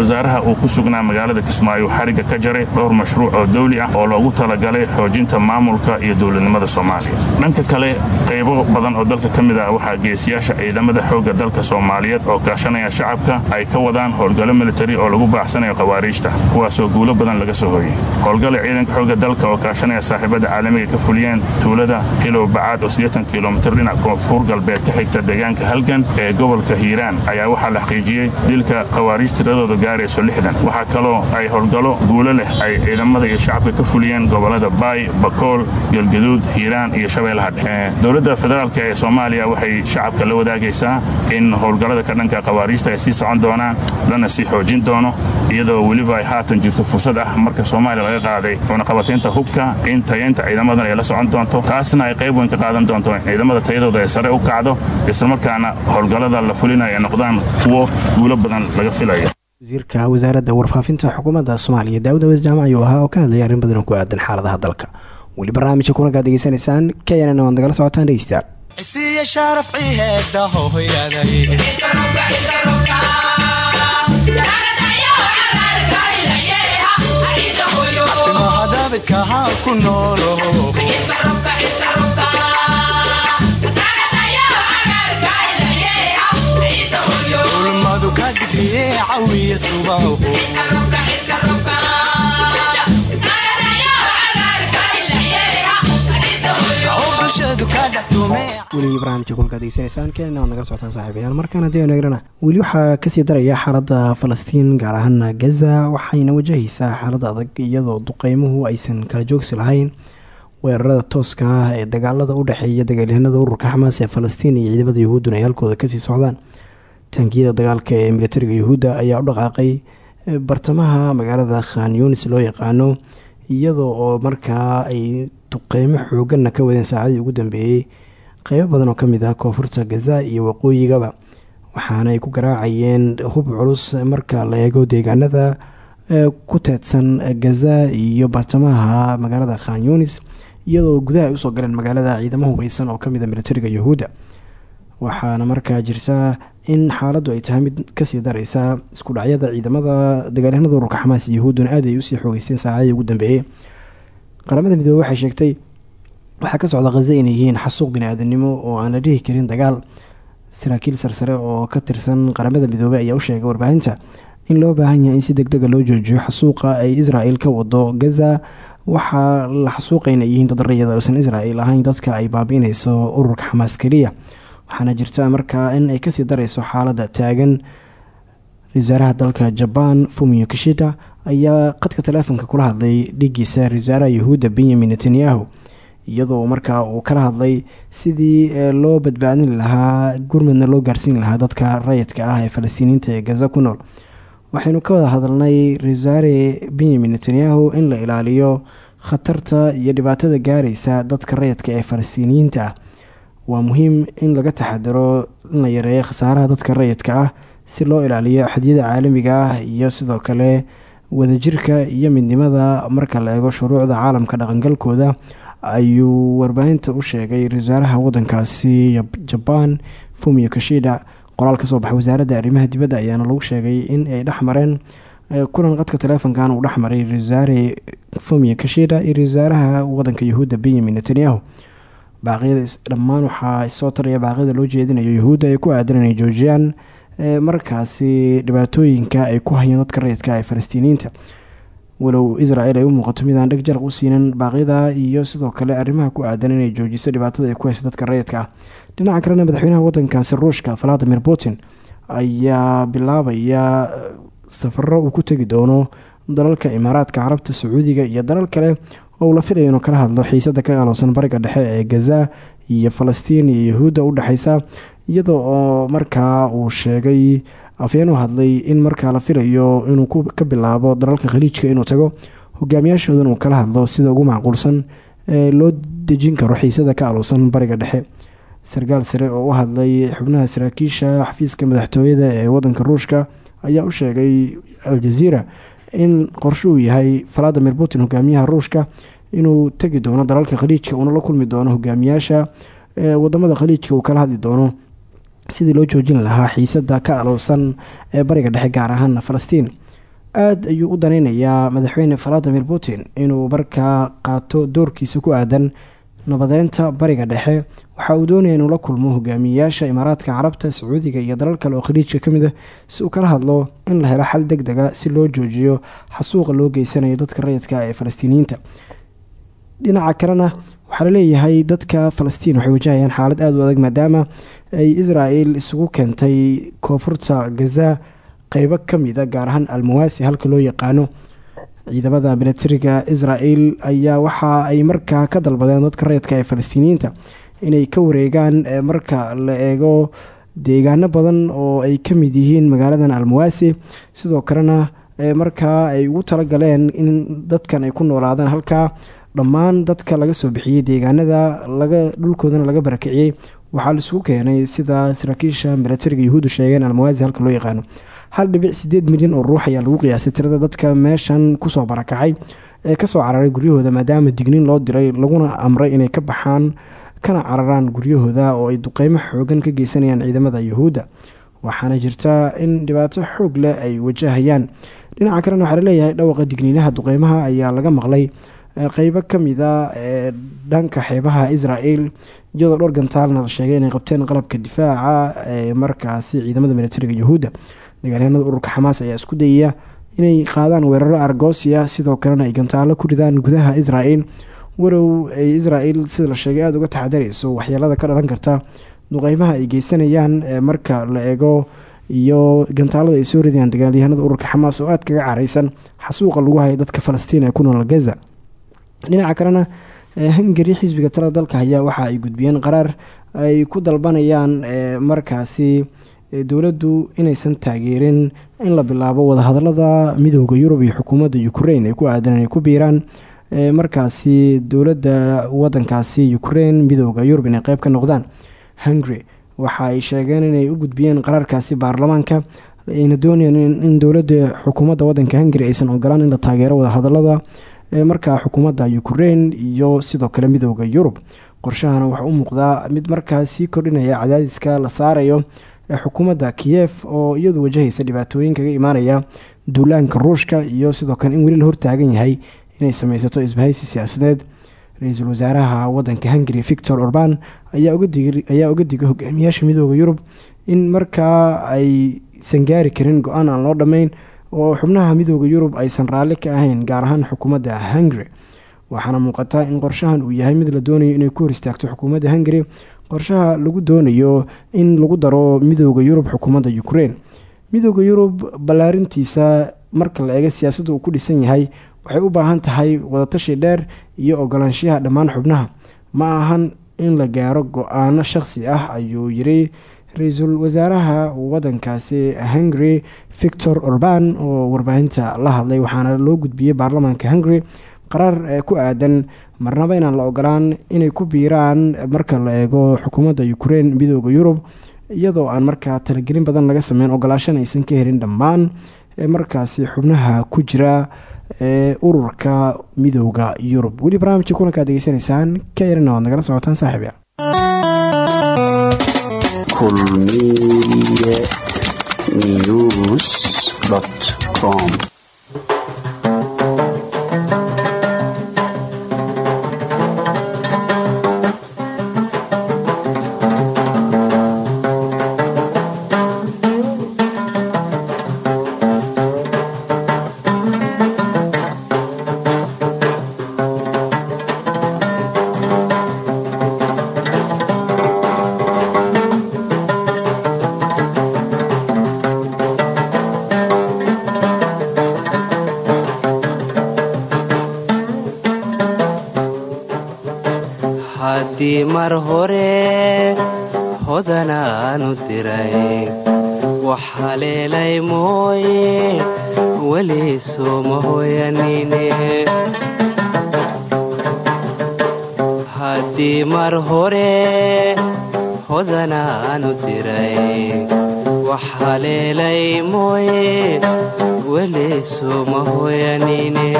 wasaaraha uu ku sugnaa magaalada kismaayo xarigga ka jaray dhowr mashruuc oo dawli ah oo loogu talagalay xoojinta maamulka iyo dowladnimada soomaaliya. Dhanka kale qaybo badan oo dalka ka mid ah waxaa geesiyaasha ciidamada xoogga dalka soomaaliyeed oo kaashanaya shacabka ay ka wadaan howlgallo militari oo lagu baaxsanayo khawaariijta kuwaasoo guulo badan laga soo hoyay howlgala ciidanka xoogga dalka oo kaashanaya saaxiibada caalamiga ka fuliyeen tuulada hilow bacaad oo kilomitir dhinac koonfur galbeed ka xigta deegaanka halgan ee gobolka hiiraan ayaa waxaa la xaqiijiyey dilka khawaariij tiradooda gaarayso waxaa kaloo ay howlgallo guulo leh. Ay ciidamada iyo shacabka ka fuliyeen gobollada baay bakool galgaduud hiiraan iyo shabeellaha dhexe. Dowladda federaalk ee soomaaliya waxay shacabka la wadaagaysaa in howlgallada ka dhanka khawaariijta ay sii socon doonaan lana sii xoojin doono iyadoo weliba ay haatan jirto fursad ah marka soomaaliya laga qaaday cunaqabataynta hubka in tayaynta ciidamadan ay la socon doonto. Taasna ay qayb weyn ka qaadan doonto ciidamada tayadooda ay sare u kacdo islamarkaana howlgallada la fulinayo ay noqdaan kuwo guulo badan laga filayo wasiirka wasaaradda warfaafinta xukuumadda soomaaliya daawud aweys jaamac ayuu ahaa oo ka hadlaya arrin badan oo ku aadan xaaladaha dalka. Weli barnaamijka kulankaad degeysanaysaan knn waad nagala socotaan dhegeystayaal ku noolo dhex tume weli barnaamijka kulka degeysanaysaan keenina waad nagala socotaan saaxiibayaal markaan haddii aynu eegrana weli waxaa ka sii daraya xaaladda falastiin gaar ahaana gaza waxayna wajahaysaa xaalad adag iyadoo duqeymuhu aysan kala joogsi lahayn. Weerarada tooska ah ee dagaalada u dhexeeya dagaalyahanada ururka xamaas ee falastiin iyo ciidamada yuhuudduna ay halkooda ka sii socdaan taangiyada dagaalka ee militariga yuhuudda ayaa u dhaqaaqay bartamaha magaalada khan yunis loo yaqaano iyadoo oo markaa ay duqeymo xooganna ka wadeen saacadii ugu dambeeyey qeybo badan oo ka mid ah koonfurta gaza iyo waqooyigaba waxaana ay ku garaacayeen hub culus marka la eego deegaanada ku teedsan gaza iyo bartamaha magaalada khan yunis iyadoo gudaha ay u soo galeen magaalada ciidamo hubeysan oo ka mid a militariga yuhuudda. Waxaana markaa jirta in xaaladdu ay tahay mid ka sii dareysa isku dhacyada ciidamada dagaalyahanada ururka xamaas iyo yahuudduna aad ay u sii xoogeysteen saacadii ugu dambeeyey qaramada midoobey waxay sheegtay waxaa ka socda khaza inay yihiin xasuuq bini-aadanimo oo aan la dhihi karin dagaal. Saraakiil sarsare oo ka tirsan qaramada midoobey ayaa u sheegay warbaahinta in loo baahan yahay in si deg dega loo joojiyo xasuuqa ay israel ka wado gaza waxaa la xasuuqayna yihiin dad rayada oosan ahayn dadka ay baabi'ineyso ururka xamaas keliya waxaana jirta markaa in ay ka sii dareyso xaaladda taagan. Wasaaraha dalka jabaan fumio kishida ayaa qadka taleefonka kula hadlay dhigiisa wasaaraha yahuudda benyamin netanyahu iyadoo markaa uu kala hadlay sidii loo badbaadin lahaa gurmadna loo gaarsiin lahaa dadka rayidka ah ee falastiiniinta ee gaza ku nool. Waxaynu ka wada hadalnay wasaare benyamin netanyahu in la ilaaliyo khatarta iyo dhibaatada gaaraysa dadka rayidka ee falastiiniyiinta ah waa muhiim in laga taxadiro in la yareeyo khasaaraha dadka rayidka ah si loo ilaaliyo axadiyada caalamiga ah iyo sidoo kale wadajirka iyo midnimada marka la eego shuruucda caalamka dhaqangalkooda ayuu warbaahinta u sheegay wasaaraha wadankaasi jabaan fumio kashida qoraal ka soo baxay wasaaradda arrimaha dibadda ayaana lagu sheegay in ay dhexmareen kulan qadka taleefonkan uu dhexmaray wasaare fumio kashida iyo wasaaraha wadanka yahuudda benyamin netanyahu dhammaan waxaa soo taraya baaqyada loo jeedinayo yahuudda ay ku aadan inay joojiyaan markaasi dhibaatooyinka ay ku hayeen dadka rayidka ee falastiiniyiinta walow israel ay u muuqato midaan dheg jaraq u siinan baaqyada iyo sidoo kale arrimaha ku aadan inay joojiso dhibaatada ay ku hayso dadka rayidka. Dhinaca kalena madaxweynaha wadankaasi ruushka valadimir putin ayaa bilaabaya safaro uu ku tegi doono dalalka imaaraadka carabta sacuudiga iyo dalal kale oo la filayo inuu kala hadlo xiisada ka qaloosan bariga dhexe ee gaza iyo falastiin iyo yahuudda u dhexeysa iyadoo oo markaa uu sheegay afyeen hadlay in markaa la filayo inuu ka bilaabo dalalka khaliijka inuu tago hogaamiyaashoodan uu kala hadlo sida ugu macquulsan ee loo dejin karo xiisada ka aloosan bariga dhexe. Sarkaal sare oo u hadlay xubnaha saraakiisha xafiiska madaxtooyada ee wadanka ruushka ayaa u sheegay al-jaziira in qorshe uu yahay valadimir putin hogaamiyaha ruushka inuu tegi doono dalalka khaliijka uuna la kulmi doono hogaamiyaasha waddamada khaliijka uu kala hadli doono. Sidii loo joojin lahaa xiisada ka alowsan ee bariga dhexe gaar ahaan falastiin. Aada ayuu u daneynayaa madaxweyne valadimir putin inuu markaa qaato doorkiisa ku aadan nabadeynta bariga dhexe waxa uu doonaya inuu la kulmo hogaamiyeyaasha imaaraadka carabta sacuudiga iyo dalal kale oo khaliijka ka mid a si uu kala hadlo in la helo xal deg dega si loo joojiyo xasuuqa loo geysanayo dadka rayidka ee falastiiniyiinta. Dhinaca kalena waxaa la leeyahay dadka falastiin waxay wajahayaan xaalad aada u adag maadaama ay israel isugu keentay koonfurta gaza qeybo kamida gaar ahaan almawaasi halka loo yaqaano ciidamada milatariga israel ayaa waxa ay markaa ka dalbadeen dadka rayidka ee falastiiniyiinta inay ka wareegaan marka la eego deegaano badan oo ay ka mid yihiin magaaladan almawaasi sidoo kalena markaa ay ugu talagaleen in dadkan ay ku noolaadaan halkaa dhammaan dadka laga soo bixiyey deegaanada laga dhulkoodana laga barakiciyey waxaa laisugu keenay sida saraakiisha milatariga yahuudu sheegeen almawaasi halka loo yaqaano hal dhibic sideed milyan oo ruux ayaa lagu qiyaasay tirada dadka meeshan ku soo barakacay ee ka soo cararay guryahooda maadaama digniin loo diray laguna amray inay ka baxaan kana cararaan guryahooda oo ay duqeymo xoogan ka geysanayaan ciidamada yahuudda waxaana jirta in dhibaato xoog leh ay wajahayaan. Dhinaca kalena waxaa la leeyahay dhawaqa digniinaha duqeymaha ayaa laga maqlay qeybo kamida ee dhanka xeebaha israel iyadoo dhowr gantaalna la sheegay inay qabteen qalabka difaaca ee markaasi ciidamada milatariga yahuudda dagaalyahanada ururka xamaas ayaa isku dayaya inay qaadaan weeraro argoosia sidoo kalena ay gantaalo ku ridaan gudaha israel warow ay israel sida la sheegay aada uga taxadareyso waxyeelada ka dhalan karta duqeymaha ay geysanayaan marka la eego iyo gantaalada ay soo ridayaan dagaalyahanada ururka xamaas oo aada kaga careysan xasuuqa lagu haya dadka falastiin ee ku nool gaza. Dhinaca kalena hungari xisbiga talada dalka ayaa waxa ay gudbiyeen qaraar ay ku dalbanayaan markaasi dowladdu inaysan taageerin in la bilaabo wadahadalada midooda yurub iyo xukuumadda ukrain ay ku aadan inay ku biiraan. Markaasi dowladda wadankaasi ukrain midooda yurub inay qeyb ka noqdaan. Hungary waxa ay sheegeen inay u gudbiyeen qaraarkaasi baarlamaanka ayna doonayaan in dowladda xukuumadda wadanka hungary aysan ogolaan in la taageero wadahadalada markaa xukuumadda ukrain iyo sidoo kale midooda yurub qorshahana waxaa u muuqdaa mid markaas sii kordhinaya cadaadiska la saarayo xukuumadda kiyef oo iyadu wajahaysa dhibaatooyin kaga imaanaya duulaanka ruushka iyo sidoo kale in weli la hortaagan yahay inay sameysato isbahaysi siyaasadeed. Ra'iisul wasaaraha wadanka hungary victor orban ayaa uga digay hogaamiyaasha midooda yurub in markaa aysan gaari karin go'aan aan loo dhammeyn oo xubnaha midooda yurub aysan raalli ka ahayn gaar ahaan xukuumadda hungary. Waxaana muuqata in qorshahan uu yahay mid la doonayo inay ku hor istaagto xukuumadda hungary qorshaha lagu doonayo in lagu daro midooda yurub xukuumadda ukrain midooda yurub ballaarintiisa marka la eego siyaasadda uu ku dhisan yahay waxay u baahan tahay wadatashi dheer iyo ogolaanshaha dhammaan xubnaha. Ma ahan in la gaaro go'aano shaqsi ah ayuu yiri ra'iisul wasaaraha wadankaasi hungary victor orban oo warbaahinta la hadlay waxaana loo gudbiyey baarlamaanka hungary qaraar ku aadan marnaba inaan la ogolaan inay ku biiraan marka la eego xukuumadda ukrain midooda yurub iyadoo aan markaa talagelin badan laga sameyn ogolaashana aysan ka helin dhammaan markaasi xubnaha ku jira ee ururka midooda yurub. Weli barnaamijka kulankaad degeysanaysaan ka yarina waad nagala socotaan saaxiibya kulmiye mar hore hodanaanu diray. Wax haleelay mooye weli sooma hoyanine haddii mar hore hodanaanu diray. Wax haleelay mooye weli sooma hoyanine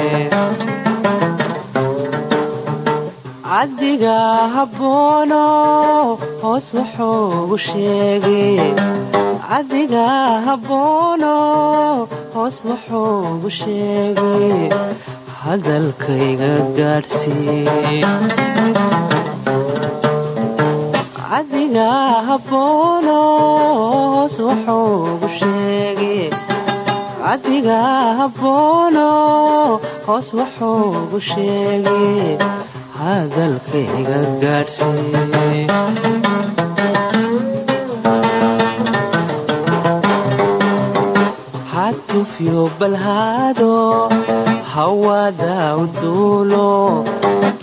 cabdiga habboono hoos wuxuugu sheegay hadalkayga gaadhsiiye cabdiga habboono hoos wuxuugu sheegay cabdiga habboono hoos wuxuugu sheegay hadalkayga gaadhsiiye balhaado hawada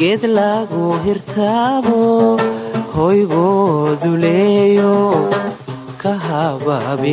geed lagu hirtaabo hoygoodu leeyo ka habaabi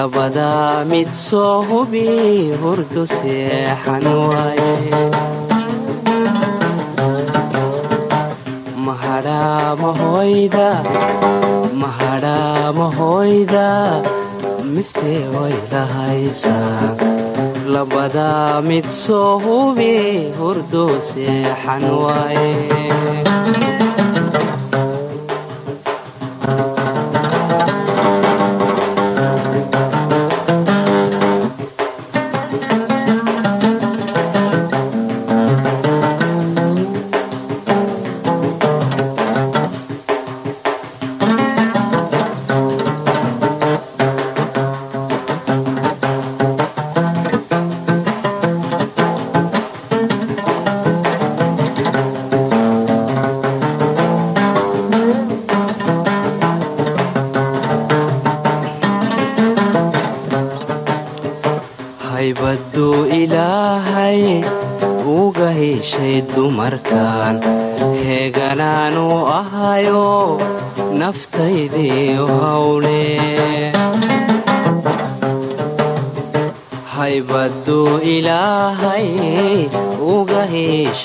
labadaa mid soo hubi hurdu seexan waaye mahadhaa mahadhaamahoyda mahadhaamahoyda mise way lahaysaa labadaa mid soo hubi hurdo seexan waaye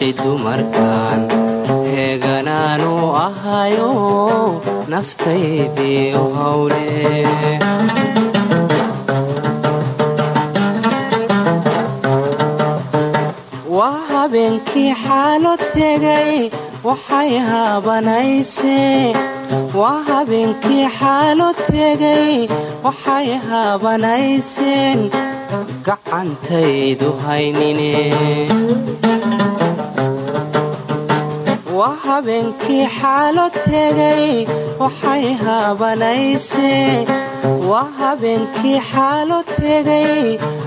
heshay dumarkan heeganaanu ahayo naftaydiiyo hawle waa habeenkii xaalo tegay waxay haabanaysee waa habeenkii xaalo tegay waxay haabanayseen gacantaydu haynine habeenkii xaalo tegay waxay haabanaysee waa habeenkii xaalo tegay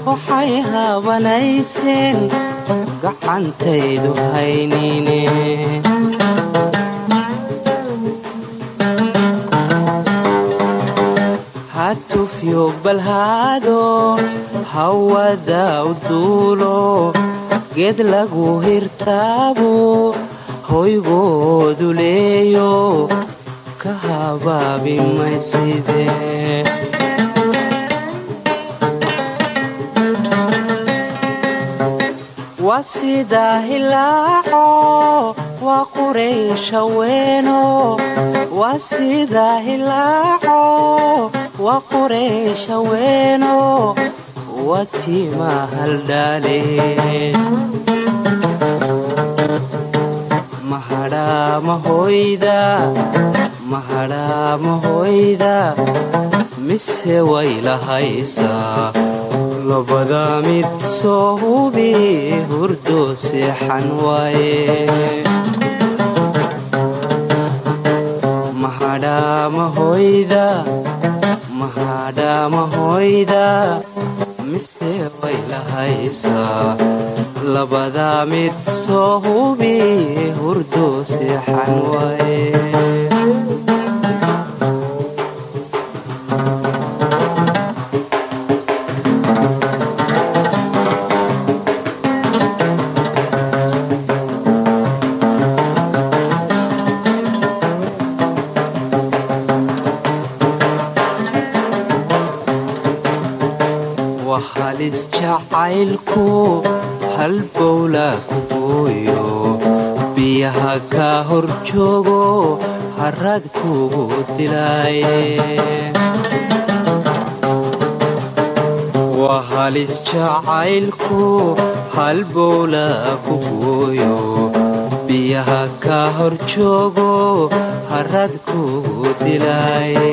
waxay haabanayseen gacantaydu haynine hatufyo balhaado hawada u duulo geed lagu hirtaabo hoygoodu leeyo ka habaabi mayside waa sidaa hilaaco waa quraysha weeno waa sidaa hilaaco waa quraysha weeno waa tiima haldhaale mahadhaamahoyda mise way lahaysaa labada mid soo hubi hurdo seexan waaye mahadhaamahoyda mise way lahaysaa labada mid soo hubi hurdo seexan waaye waa halis halbowla ku gooyo biyaha ka hor joogo harad kugu dilaaye. Waa halis jacaylku halbowla ku gooyo biyaha ka hor joogo harad kugu dilaaye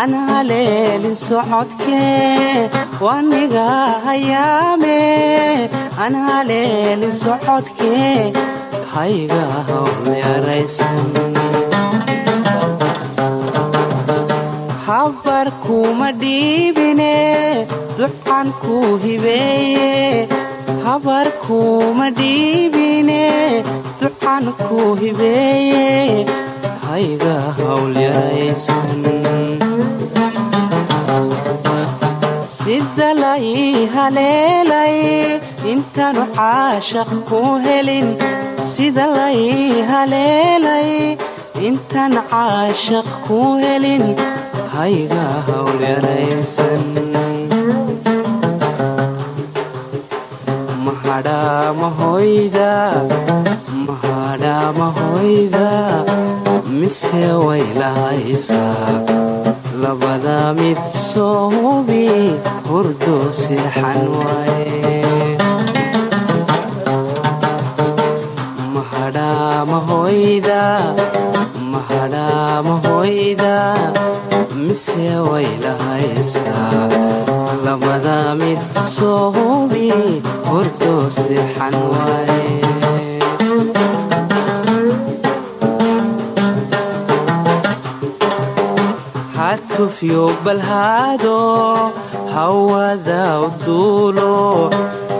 aan haleelin socodkee waniga hayaame aan haleelin socodkee hayga hawmeeraysan habar kuma dhiibine duxan ku hibeeye habar kuma dhiibine duxan ku hibeeye hayga hawlyaraysan haleelay intaanu caashaq ku helin sida lai haleelay intaan caashaq ku helin hayga hawlyaraysan mahadhaamahoyda mahadhaamahoyda mise way lahaysaa labada mid soo hurdo seexan waaye. Mahadhaamahoyda mahadhaamahoyda mise way labada mid soo hurdo seexan waaye hatufyo balhaado hawada uduulo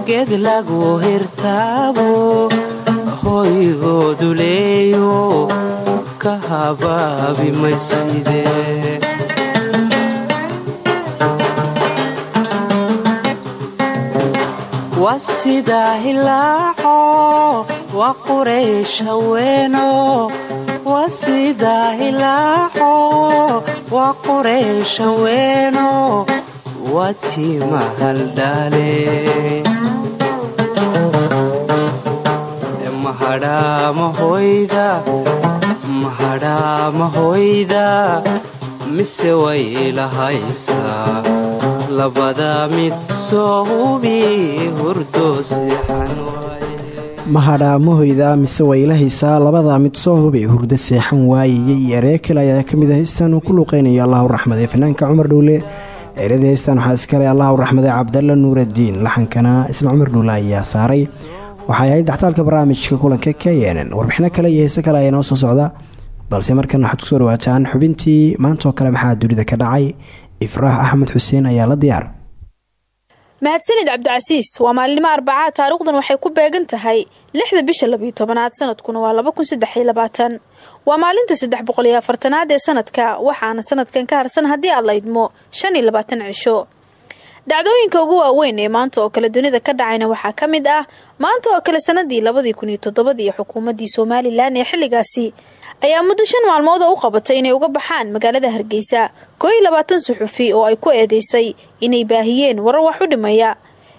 geed lagu hirtaabo hoygoodu leeyo ka habaabi mayside waa waa qureysha weeno waa sidaa hilaaco waa qureysha weeno waa tiima haldhaale labada mid soo hubi hurdo seexan mahadhaamahoyda mise way ilahaysaa labada mid soo hubay hurdo seexan waayaya iyo eree kale ayaa ka mid ah heystan uu ku luuqeynayo allahu raxmade fanaanka cumar dhowle eerada heystan waxaa iskale allahu raxmade cabdalla nuuraddiin laxankana isla cumar dhowle ayaa saaray. Waxay ahayd dhaxtaalka barnaamijka kulanka k n kale iyo heese kale ayaa noo soo socda. Balse markan waxaad ku soo dhawaataan xubintii maantaoo kale maxaa dunida ka dhacay? Ifraax axmed xuseen ayaa la diyaar mahadsanid cabdicasiis waa maalinimo arbacaa taariikhdan waxay ku beegan tahay lixda bisha labiyo tobanaad sanadkuna waa laba kun saddex iyo labaatan. Waa maalinta saddex boqol afartanaad ee sanadka waxaana sanadkan ka harsan haddii aad la idmo shan iyo labaatan cisho. Dhacdooyinka ugu waaweyn ee maanta oo kale dunida ka dhacayna waxaa ka mid ah maanta oo kale sanadii labadii kun iyo toddobadii xukuumaddii somalilan ee xilligaasi ayaa muddo shan maalmood oo u qabatay inay uga baxaan magaalada hargeysa. Koo iyo labaatan suxufi oo ay ku eedeysay inay baahiyeen warar wax u dhimaya.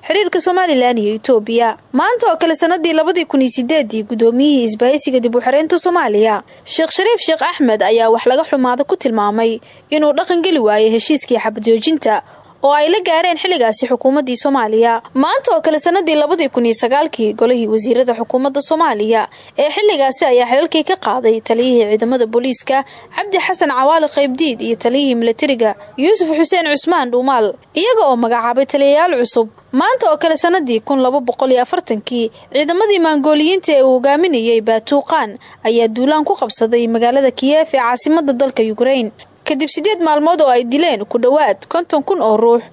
Xiriirka somalilan iyo etoobiya maanta oo kale sanadii labadii kun iyo sideedii gudoomiyihii isbahaysiga dib u xareynta soomaaliya. Sheekh shariif sheekh axmed ayaa wax laga xumaada ku tilmaamay inuu dhaqangeli waayay heshiiskii xabadjoojinta oo ay la gaareen xilligaasi xukuumaddii soomaaliya. Maanta oo kale sanadii labadii kun iyo sagaalkii golihii wasiirada xukuumadda soomaaliya ee xilligaasi ayaa xilalkii ka qaaday taliyihii ciidamada booliiska cabdi xasan cawaali qaybdiid iyo taliyihii milatariga yuusuf xuseen cusmaan dhuumaal. Iyaga oo magacaabay taliyayaal cusub maanta oo kale sanadii kun laba boqol iyo afartankii ciidamadii maangooliyiinta ee uu hogaaminayay baatuuqaan ayaa duulaan ku qabsaday magaalada kiyef ee caasimada dalka yukrain kadib sideed maalmood oo ay dileen ku dhowaad konton kun oo ruux.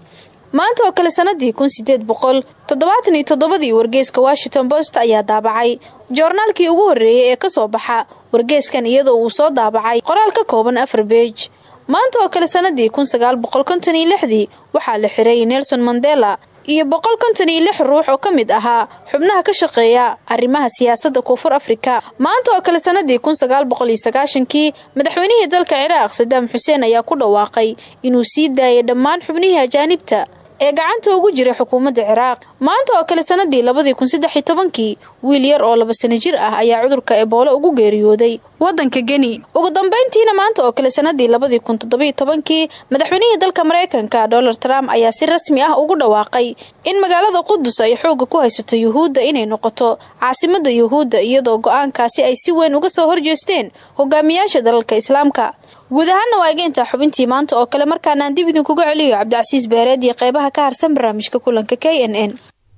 Maanta oo kale sanadii kun sideed boqol toddobaatan iyo toddobadii wargeeska washington post ayaa daabacay. Joornaalkii ugu horreeyay ee ka soo baxa wargeeskan iyadoo uu soo daabacay qoraal ka kooban afar beej. Maanta oo kale sanadii kun sagaal boqol konton iyo lixdii waxaa la xiray nelson mandela iyo boqol konton iyo lix ruux oo ka mid ahaa xubnaha ka shaqeeya arrimaha siyaasadda koonfur afrika. Maanta oo kale sanadii kun sagaal boqol iyo sagaashankii madaxweynihii dalka ciraaq sadaam xuseen ayaa ku dhawaaqay inuu sii daayay dhammaan xubnihii ajaanibta ee gacanta ugu jiray xukuumadda ciraaq. Maanta oo kale sanadii labadii kun saddex iyo tobankii wiil yar oo laba sano jir ah ayaa cudurka eboole ugu geeriyooday. Waddanka geni. Ugu dambeyntiina maanta oo kale sanadii labadii kun toddobiyo tobankii madaxweynihii dalka maraykanka donald trump ayaa si rasmi ah ugu dhawaaqay in magaalada qudus ay xoogga ku haysato yuhuudda inay noqoto caasimadda yuhuudda iyadoo go'aankaasi ay si weyn uga soo horjeesteen hogaamiyaasha dalalka islaamka guud ahaana waa egeynta xubintii maanta oo kale markaanaan dib idinkuga celiyo cabdicasiis beereed iyo qeybaha ka harsan barnaamijka kulanka k n n.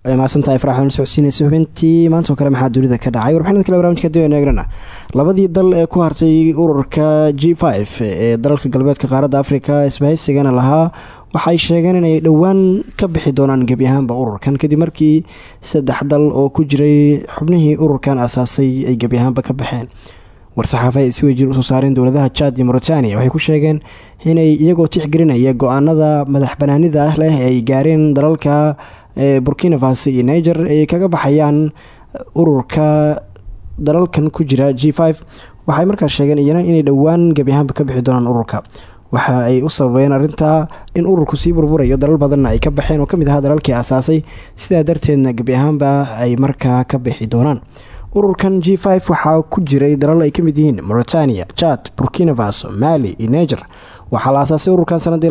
Way mahadsantahay faraxdan socodsiinaysa xubintii maanta oo kale maxaa dunida ka dhacay? Warbixinada kale barnamijka egrana labadii dal ee ku hartay ururka g f ee dalalka galbeedka qaaradda afrika isbahaysigana lahaa waxay sheegeen inay dhowaan ka bixi doonaan gebi ahaanba ururkan. Kadib markii saddex dal oo ku jiray xubnihii ururkan asaasay ay gebi ahaanba ka baxeen war-saxaafa ay si wejir u soo saareen dowladaha jaad iyo mauritania waxay ku sheegeen inay iyagoo tixgelinaya go'aanada madax banaanida ah leh ay gaareen dalalka burkina faso iyo niger ay kaga baxayaan ururka dalalkan ku jira g waxay markaas sheegeen iyana inay dhowaan gebi ahaanba ka bixi doonaan ururka. Waxa ay u sababeen arrintaa in ururku sii burburayo dalal badanna ay ka baxeen oo ka mid ahaa dalalkii asaasay sidaa darteedna gebi ahaanba ay markaa ka bixi doonaan ururkan g waxaa ku jiray dalal ay ka mid yihiin mauritania jad burkina faso mali iyo waxaa la asaasay ururkan sanadii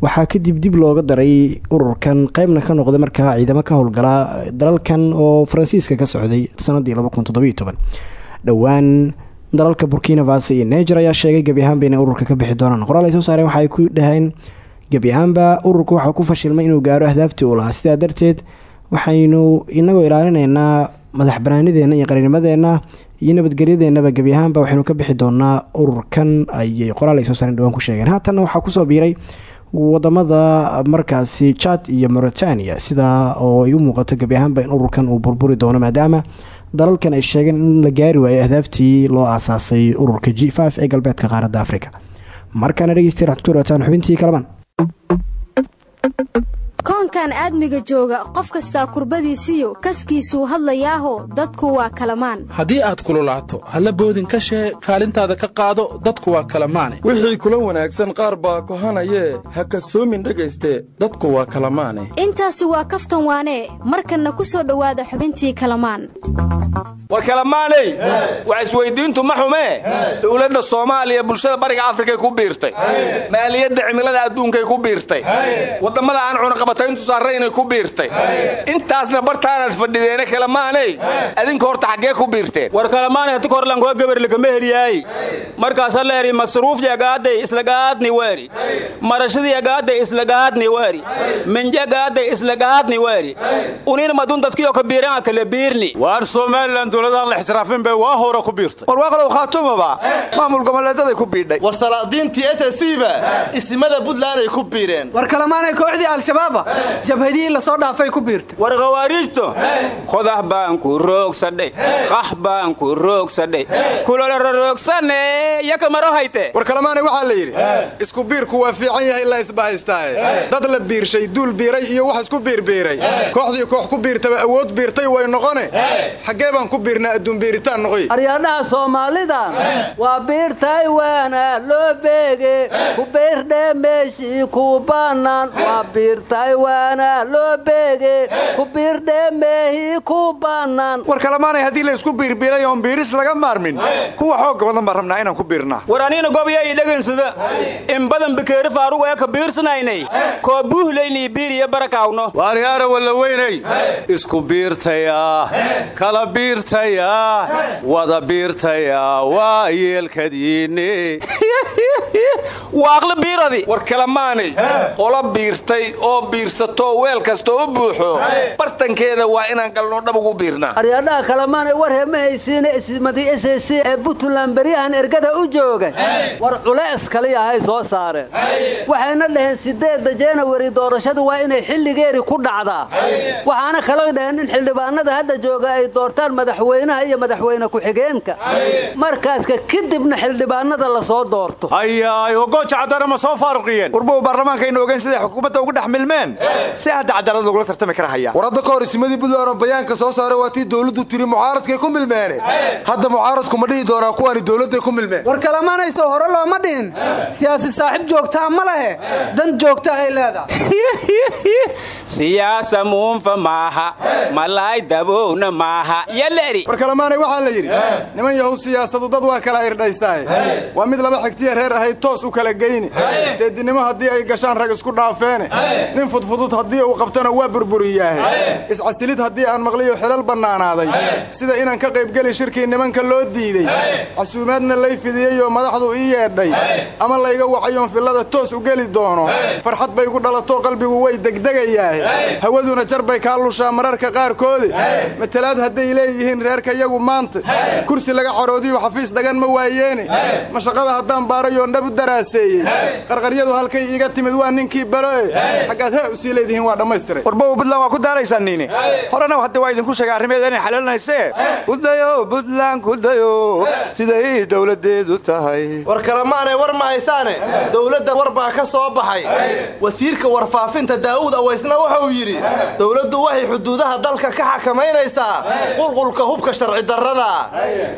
waxaa kadib dib looga daray ururkan qeybna ka noqday markaa ciidamo ka howlgala dalalkan oo faransiiska ka socday sanadii dhowaan dalalka burkina faso iyo neger ayaa sheegay gebi ahaanba inay ururka ka bixi doonaan. Qoraal ay soo saareen waxa ay ku dhaheen gebi ahaanba ururku waxaa ku fashilmay inuu gaaro ahdaaftii uu lahaa. Sidaa darteed waxaynu inagoo ilaalinaynaa madax banaanideena iyo qarinimadeena iyo nabadgelyadeennaba gebi ahaanba waxaynu ka bixi doonaa ururkan ayay qoraal ay soo saareen dhawaan ku sheegeen. Haatanna waxaa ku soo biiray waddamada markaasi jad iyo mauritania sidaa oo ay u muuqato gebi ahaanba in ururkan uu burburi doono maadaama dalalkan ay sheegeen in la gaari waayo ahdaaftii loo aasaasay ururka g ee galbeedka qaaradda afrika. Markaana dhegeystiya waxad ku dhawaataan xubintii kalaban koonkan aadmiga jooga qof kastaa kurbadiisiyo kaskiisuu hadlayaaho dadku waa kalamaan. Haddii aad kululaato halla boodin ka shee kaalintaada ka qaado dadku waa kalamaane. Wixii kula wanaagsan qaar baa kohanayee ha kasoomin dhegayste dadku waa kalamaane. Intaasi waa kaftan waanee markanna ku soo dhowaada xubintii kalamaan. War kalamaaney wax isweyddiintu ma xumee dowladda soomaaliya bulshada bariga afrikay ku biirtay. Maaliyadda cimilada adduunkay ku biirtay wadammada aan cunaqabatayntu saarraynay ku biirtay. Intaasna bartaanaad fadhideene kalamaaney adinka horta xaggee ku biirteen war kalamaanay hati korlankoo gabarlikama heryaay markaasa leeri masruufdi agaaday islagaadni weeri. Marashadii agaaday islagaadni weeri. Minjagaaday islagaadni weeri. Unin madun dadkiyo ka biiran kala biirni. Waar somalilan dowladaan la ixtiraafin bay waa hore ku biirtay. Warwaaqlow khaatumaba maamul goboleedaday ku biidhay. War salaadiintii s s ba isimada buntlanday ku biireen. War kalamaanay kooxdii al-shabaaba jabhadihii la soo dhaafay ku biirtay war khawaariijto qodax baan ku roogsadhay qax baan ku roogsadhay kulala roroogsane yakamaro hayte war kalamaanay waxaa la yidhi isku biirku waa fiican yahay la isbahaystaaye dad la biirshay duul biiray iyo wax isku biirbiiray kooxdii koox ku biirtaba awood biirtay way noqone. Xaggee baan ku biirnaa adduun biiritaan noqoy. Aryaadhaha soomaalidan waa biirtay waana loo beege ku biirdhe meeshii ku bannaan waa biirtay waana loo beege ku biirdhe meehii ku bannaan. War kalamaanay haddii la isku biirbiiray oon biiris laga maarmin. Kuwa xoogga badan baan rabnaa inaan ku biirnaa war aniina gobya ii dhagansada in badan bikeeri faarugu ee ka biirsanaynay. Koo buuhlaynii biiriya barakawno waaryaara walla weynay. Isku biirtaya kala biirtaya wada biirtaya waa yeelkadiinne (laughs) waaqla biiradi. War kalamaanay qola biirtay oo biirsatoo weel kastoo u buuxo bartankeeda waa inaan galno dhab ugu biirnaa aryaadhaha kalamaanay war hema haysiina ismadii s c ee buntland beryahan ergada u jooga war culees kaliyahay soo saareen. Waxayna dhaheen sideedda janawari doorashadu waa inay xilligeeri ku dhacdaa. Waxaana kaloo dhaheen in xildhibaanada hadda jooga ay doortaan madaxweynaha iyo madaxweyne ku-xigeenka. Markaaska kadibna xildhibaanada la soo doorto. Ayaay ogooja caddana ma soo faaruqiyeen? Warbow baarlamaankayna ogeyn siday xukuumadda ugu dhex milmeen si hadda cadaalad lagula tartami kara hayaa war hadda ka hor buntland oo bayaanka soo saaray waa tii dowladdu tiri mucaaradkay ku milmeene. Hadda mucaaradku ma dhihi doonaa kuwaani dowladday ku milmeen. War kalamaanayso hore looma dhihin. Siyaasi saaxiib joogtaa ma lehe dan joogta ay leedahay. Siyaasa muunfa maaha malaay dabowna maaha. War kalamaanay waxaa la yidhi niman yahow siyaasadu dad waa kala irdhaysaaye waa mid laba xigtiya reer ahayd toos u kala geyni. Seedinimo haddii ay gashaan rag isku dhaafeene. Nin fudfudud haddii uu qabtana waa burburiyaahe iscasilid haddii aan maqliyo xilal bannaanaaday. Sida inaan ka qaybgeli shirkii nimanka loo diidey casuumaadna lay fidiyeyoo madaxdu ii yeedhay. Ama layga wacayoon fillada toos u geli doono. Farxad bay gu dhalato qalbigu way degdegayaahe hawaduna jar bay kaa lushaa mararka qaarkoodi matalaad hadday leeyihiin reerka yagu maanta? Kursi laga caroodiyo xafiis dhagan ma waayeene? Ma shaqada haddaan baarayoon dhabu daraaseeyey? Qarqaryadu halkay iiga timid waa ninkii baloe? Xaggaad u sii leedihiin waa dhammaystiray warbow buntland waa ku daalaysaan niini horena hadda waa idinku sheegay arrimeeda inay xalaalinaysee kudayo buntland kudayo siday dowladeedu tahay. War kalemaanay war ma haysaane. Dowladda war baa ka soo baxay. Wasiirka warfaafinta daa'uud awaysna wuxuu yidhi dowladdu waxay xuduudaha dalka ka xakamaynaysaa qulqulka hubka sharci darrada.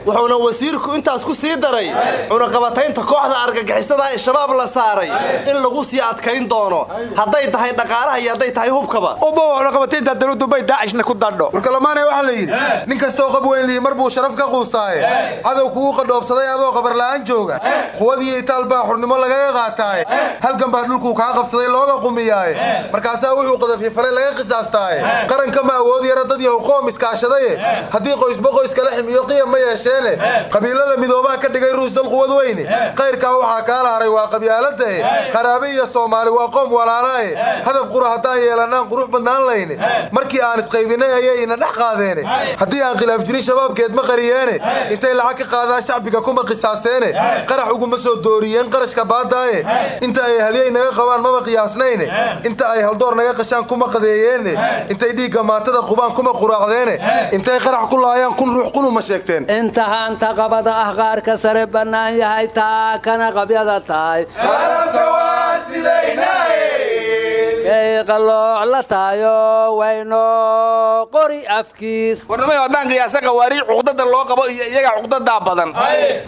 Wuxuuna wasiirku intaas ku sii daray cunaqabataynta kooxda argagixisada ee shabaab la saaray in lagu sii adkayn doono. Hadday tahay dhaqaalaha iyo hadday tahay hubkaba. Ubow cunaqabataynta dowladdu bay daacishna ku dadho warkalamaanay waxaa la yidhi nin kastoo qab weyn lihi mar buu sharaf ka quustaaye. Cadow kugu qadhoobsaday adoo qabarla'aan jooga. Quwadiyo itaal baa xurnimo lagaga qaataaye halgan baa dhulkuu kaa qabsaday looga qumiyaaye. Markaasaa wuxuu qadafyifalay laga qisaastaaye. Qaranka ma awood yara dad yahow qoom iskaashadaye. Haddii qoysba qoys kala ximiyo qiyam ma yeesheene. Qabiilada midoobaha ka dhigay ruus dal quwad weyne. Kayrkaa waxaa kaala haray waa qabyaaladahe qaraabe iyo soomaali waa qoom walaalaaye hadaf qura haddaan yeelannaan qurux badnaan layne. Markii aan isqaybinay ayay ina dhex qaadeene haddii aan khilaaf jirin shabaabkeed ma qariyeene. Intay lacag ka qaadaan shacbiga kuma qisaaseene qarax uguma soo dooriyeen qarashka baadaaye. Inta ay halyay naga qabaan maba qiyaasnayne. Inta ay haldoor naga qashaan kuma qadeeyeene. Intay dhiigga maatada qubaan kuma quraacdeene. Intay qarax ku laayaan kun ruux qunuma sheegteen. Inta haanta qabada ah qaarka sare bannaan yahay taa kana qabyada tahay kay qalooc la tahayo wayno qori afkiis. Warnamay haddaan qiyaasa qawaariic cuqdada loo qabo iyo iyaga cuqdadaa badan.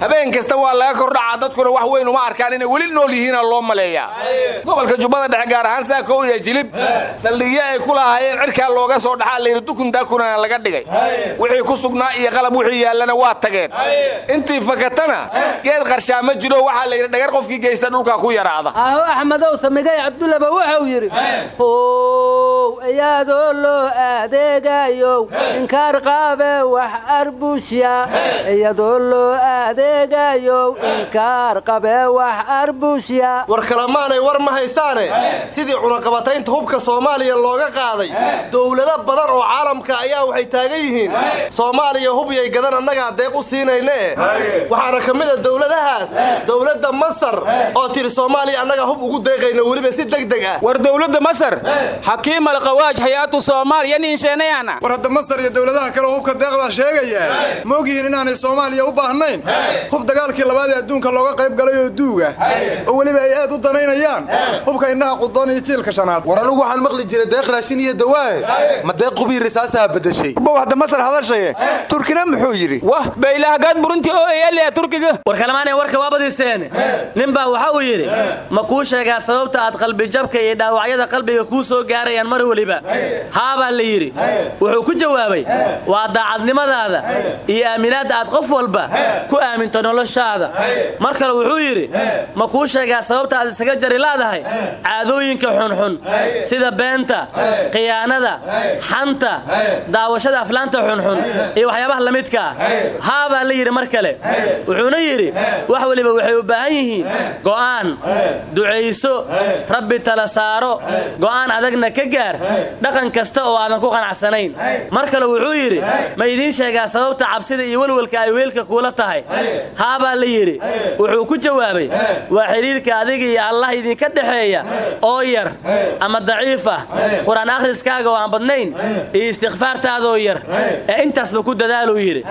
Habeen kasta waa laga kordhacaa dadkuna wax weyn uma arkaan inay weli nool yihiina loo maleeyaa. Gobolka jubbada dhexe gaar ahaan saako iyo jilib saldhigyo ay ku lahaayeen cirkaa looga soo dhaxaa layidhi dukundakunana laga dhigay. Wixii ku sugnaa iyo qalab wixii yaallana waa tageen. Intii fakatana geed qarshaa ma jiro waxaa layidhi dhagar qofkii geysta dhulka ku yaraada. Aho axmedow samigay cabdullaba wuxuu yidhi how iyaadoo loo adeegayow inkaar qaabe wax arbushya iyadoo loo adeegayow inkaar qabe wax arbushya war kalemaanay war ma haysaane? Sidii cunaqabataynta hubka soomaaliya looga qaaday dowlado badan oo caalamka ayaa waxay taagan yihiin. Soomaaliya hubyay gadan annagaa deeq u siinayne. Waxaana ka mida dowladahaas dowladda masar oo tiri soomaaliya annagaa hub ugu deeqayna weliba si degdeg ah. War dowladda masar. Xakiim alqawaaj hayaatu soomaaliya niinsheenayana war hadda masar iyo dowladaha kale oo hubka deeqdaa sheegaya. Ma ogyihiin inaanay soomaaliya u baahnayn? Hub dagaalkii labaad ee adduunka looga qayb galay oo duuga. Oo weliba ay aad u danaynayaan. Hubka indhaha qudoon iyo jiilka shanaad. War anugu waxaan maqli jiray deeq raashin iyo dawaaye. Ma deeq qubii risaasaha bedeshay? Bow hadda masar hadashaye turkina muxuu yidhi? Wah baylahagaad buruntii oo eyaaliya turkiga. War kalamaanay warka waa badiseen ninbaa waxa uu yidhi ma kuu sheegaa sababta aad qalbijabka iyo dhaawacyada qalbiga kuu soo gaarayaan mar weliba haabaa la yidhi. Wuxuu ku jawaabay waa daacadnimadaada iyo aaminaadda aad qof walba ku aaminto noloshaada. Mar kale wuxuu yidhi ma kuu sheegaa sababta aad isaga jari laadahay? Caadooyinka xunxun sida beenta khiyaanada xanta daawashada aflaanta xunxun iyo waxyaabaha la midka ah. Haabaa la yidhi mar kale. Wuxuuna yidhi wax weliba waxay u baahan yihiin go'aan ducayso rabbi tala saaro go'aan adagna ka gaar. Dhaqan kasta oo aadan ku qanacsanayn. Mar kale wuxuu yidhi ma idiin sheegaa sababta cabsida iyo welwelka ay weelka kuula tahay? Haabaa la yidhi. Wuxuu ku jawaabay waa xidhiirka adiga iyo allah idinka dhexeeya oo yar ama daciif ah. Qur'aan akhriskaaga oo aan badnayn iyo istikfaartaadoo yar ee intaasba ku dadaaluu yidhi.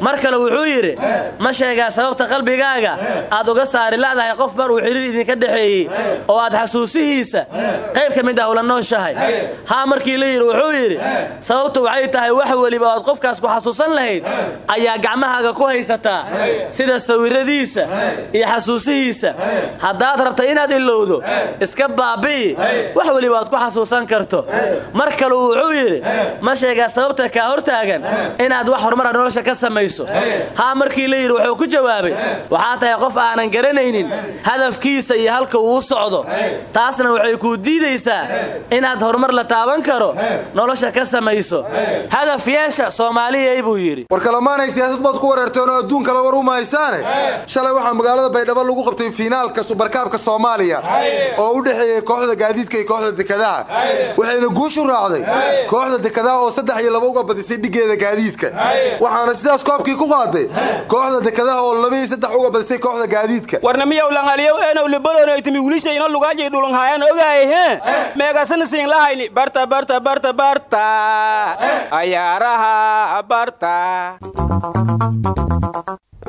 Mar kale wuxuu yidhi ma sheegaa sababta qalbigaaga aad uga saari la'dahay qof mar uu xidhiir idinka dhexeeyey oo aad xasuusihiisa qayb ka mid ah ula nooshahay. Haa markii la yidhi wuxuu yidhi sababtu waxay tahay wax weliba oad qofkaas ku xasuusan lahayd ayaa gacmahaaga ku haysataa sida sawiradiisa iyo xasuusihiisa. Haddaad rabta inaad ilowdo iska baabi'i. Wax weliba aad ku xasuusan karto. Mar kale wuxuu yidhi ma sheegaa sababta kaa hortaagan inaad wax horumara nolosha ka samayso. Haa markii la yidhi wuxuu ku jawaabay waxaa tahay qof aanan garanaynin hadafkiisa iyo halka uu socdo. Taasna waxay kuu diidaysaa doonaysaa inaad horumar la taaban karo nolosha ka samayso. Hadaf yeesha soomaaliyay buu yidhi. War kalamaanay siyaasad baad ku wareerteen oo adduun kala war u mahaysaane shalay waxaa magaalada baydhabo lagu qabtay fiinaalka subarkaabka soomaaliya oo u dhexeeyey kooxda gaadiidka iyo kooxda dekadaha waxayna guushu raacday kooxda dekadaha oo saddex iyo laba uga badisay dhigeeda gaadiidka. Waxaana sidaas koobkii ku qaaday kooxda dekadaha oo laba iyo saddex uga badisay kooxda gaadiidka. Warna miyaw langaliyow eenaw libalonaytimi wilisha ina lugaajay dhulunhaayaan ogaay he meegasana siin lahayni barta barta barta barta. Ayaaraha barta.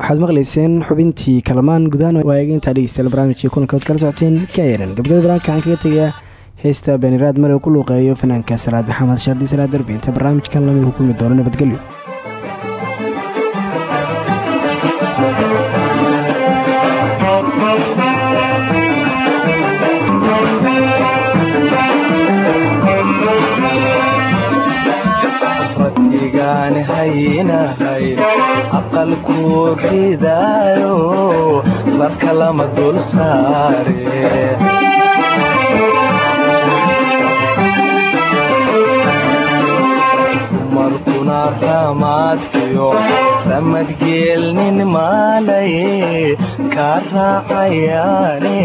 Waxaad maqlayseen xubintii kalamaan gudaan waa eegaintaa dhegeystayaal barnaamijkii kulanka ood kala socoteen ka yeeran gabagada barnaamijka waxaan kaga tegayaa heesta beniraad male ku luuqeeyo fanaanka salaad maxamed shardi salaad darbi inta barnaamijkan la mid ku kulmi doono nabadgelyo rabbigaan haynahay aqalkuu ridaayo marka lama dul saare. Markuna ramaadkiyo ramadgeelnin maalay kaa raacayaane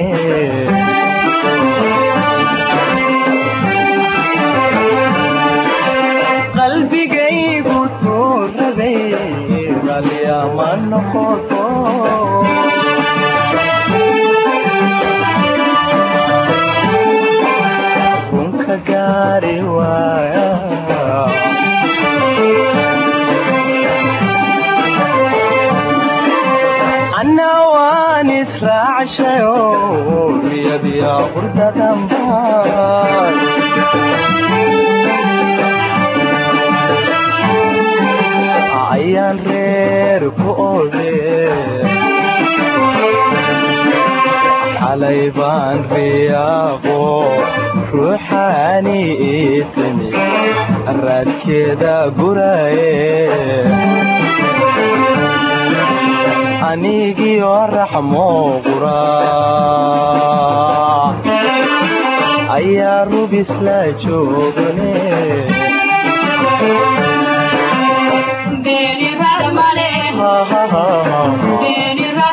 tuurabay qalyama noqoto kunka gaari waaya anna waan israacshayo riyadiya qurdadanbaan xalay baan riyaaqo ruuxaani iitimi raadkeeda guraye anigiyo raxmo qura ayaa rubisla joogane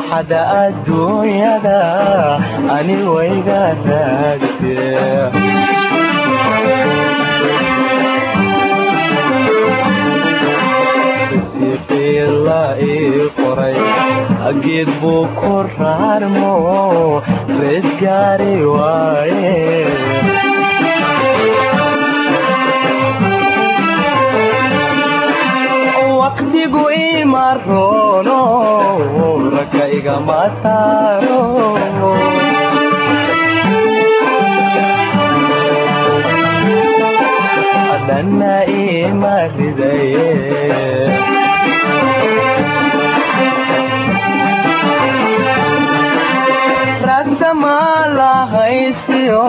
raaxada adduunyada ani wayga qoray geed buu ku raarmo rees waaye waqtigu ima roono ragga igama saaro dhanna ima ridaye ragta maa la haysiyo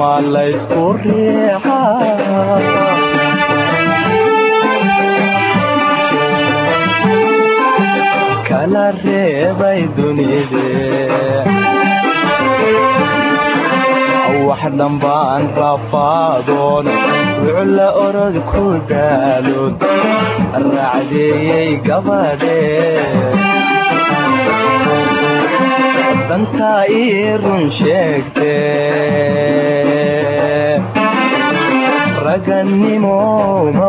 ma laysku riixa kala reebay dunide wax dhambaan rafaadoon wucla orod ku daalood raacdeeyey gabadhe dantaa ii run sheegte ragannimo ma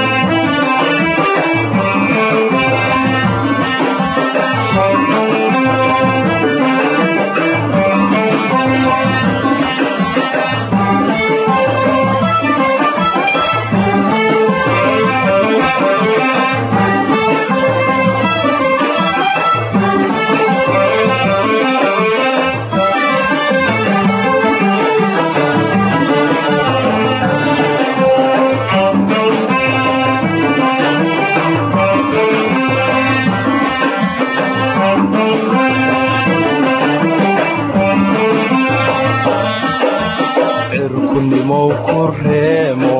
cirkunimow ku reemo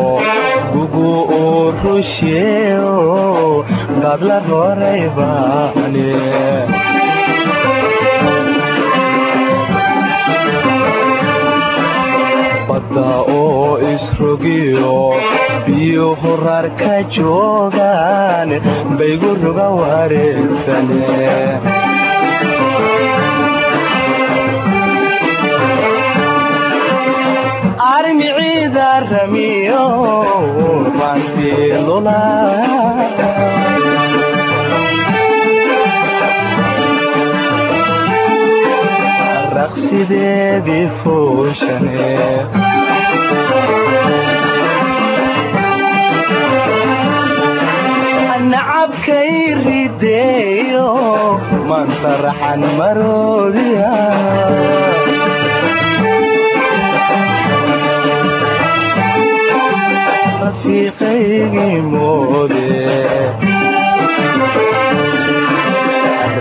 gugu uu rusheeo gaadla roray baane isrogiyo biyo horar ka joogaan baygu ruga wareegsane armiciida ramiyo bantilula raqsideedii fooshane nacabkay rideeyo mansaraxan maroodiya rafiiqaygii moode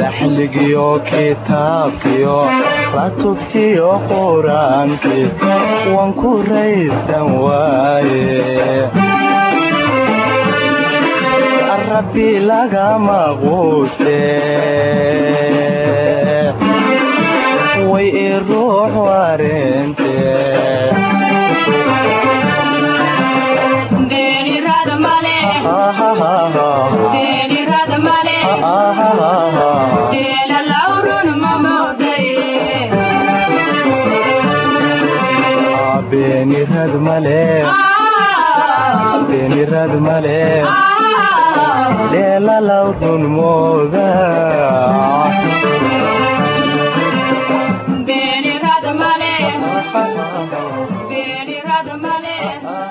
raxligiyo kitaabkiyo ratubtiyo qur'aankii waan ku raysan waaye rabbi lagama quuste way i ruux dheelalawdhun mooda Thank you.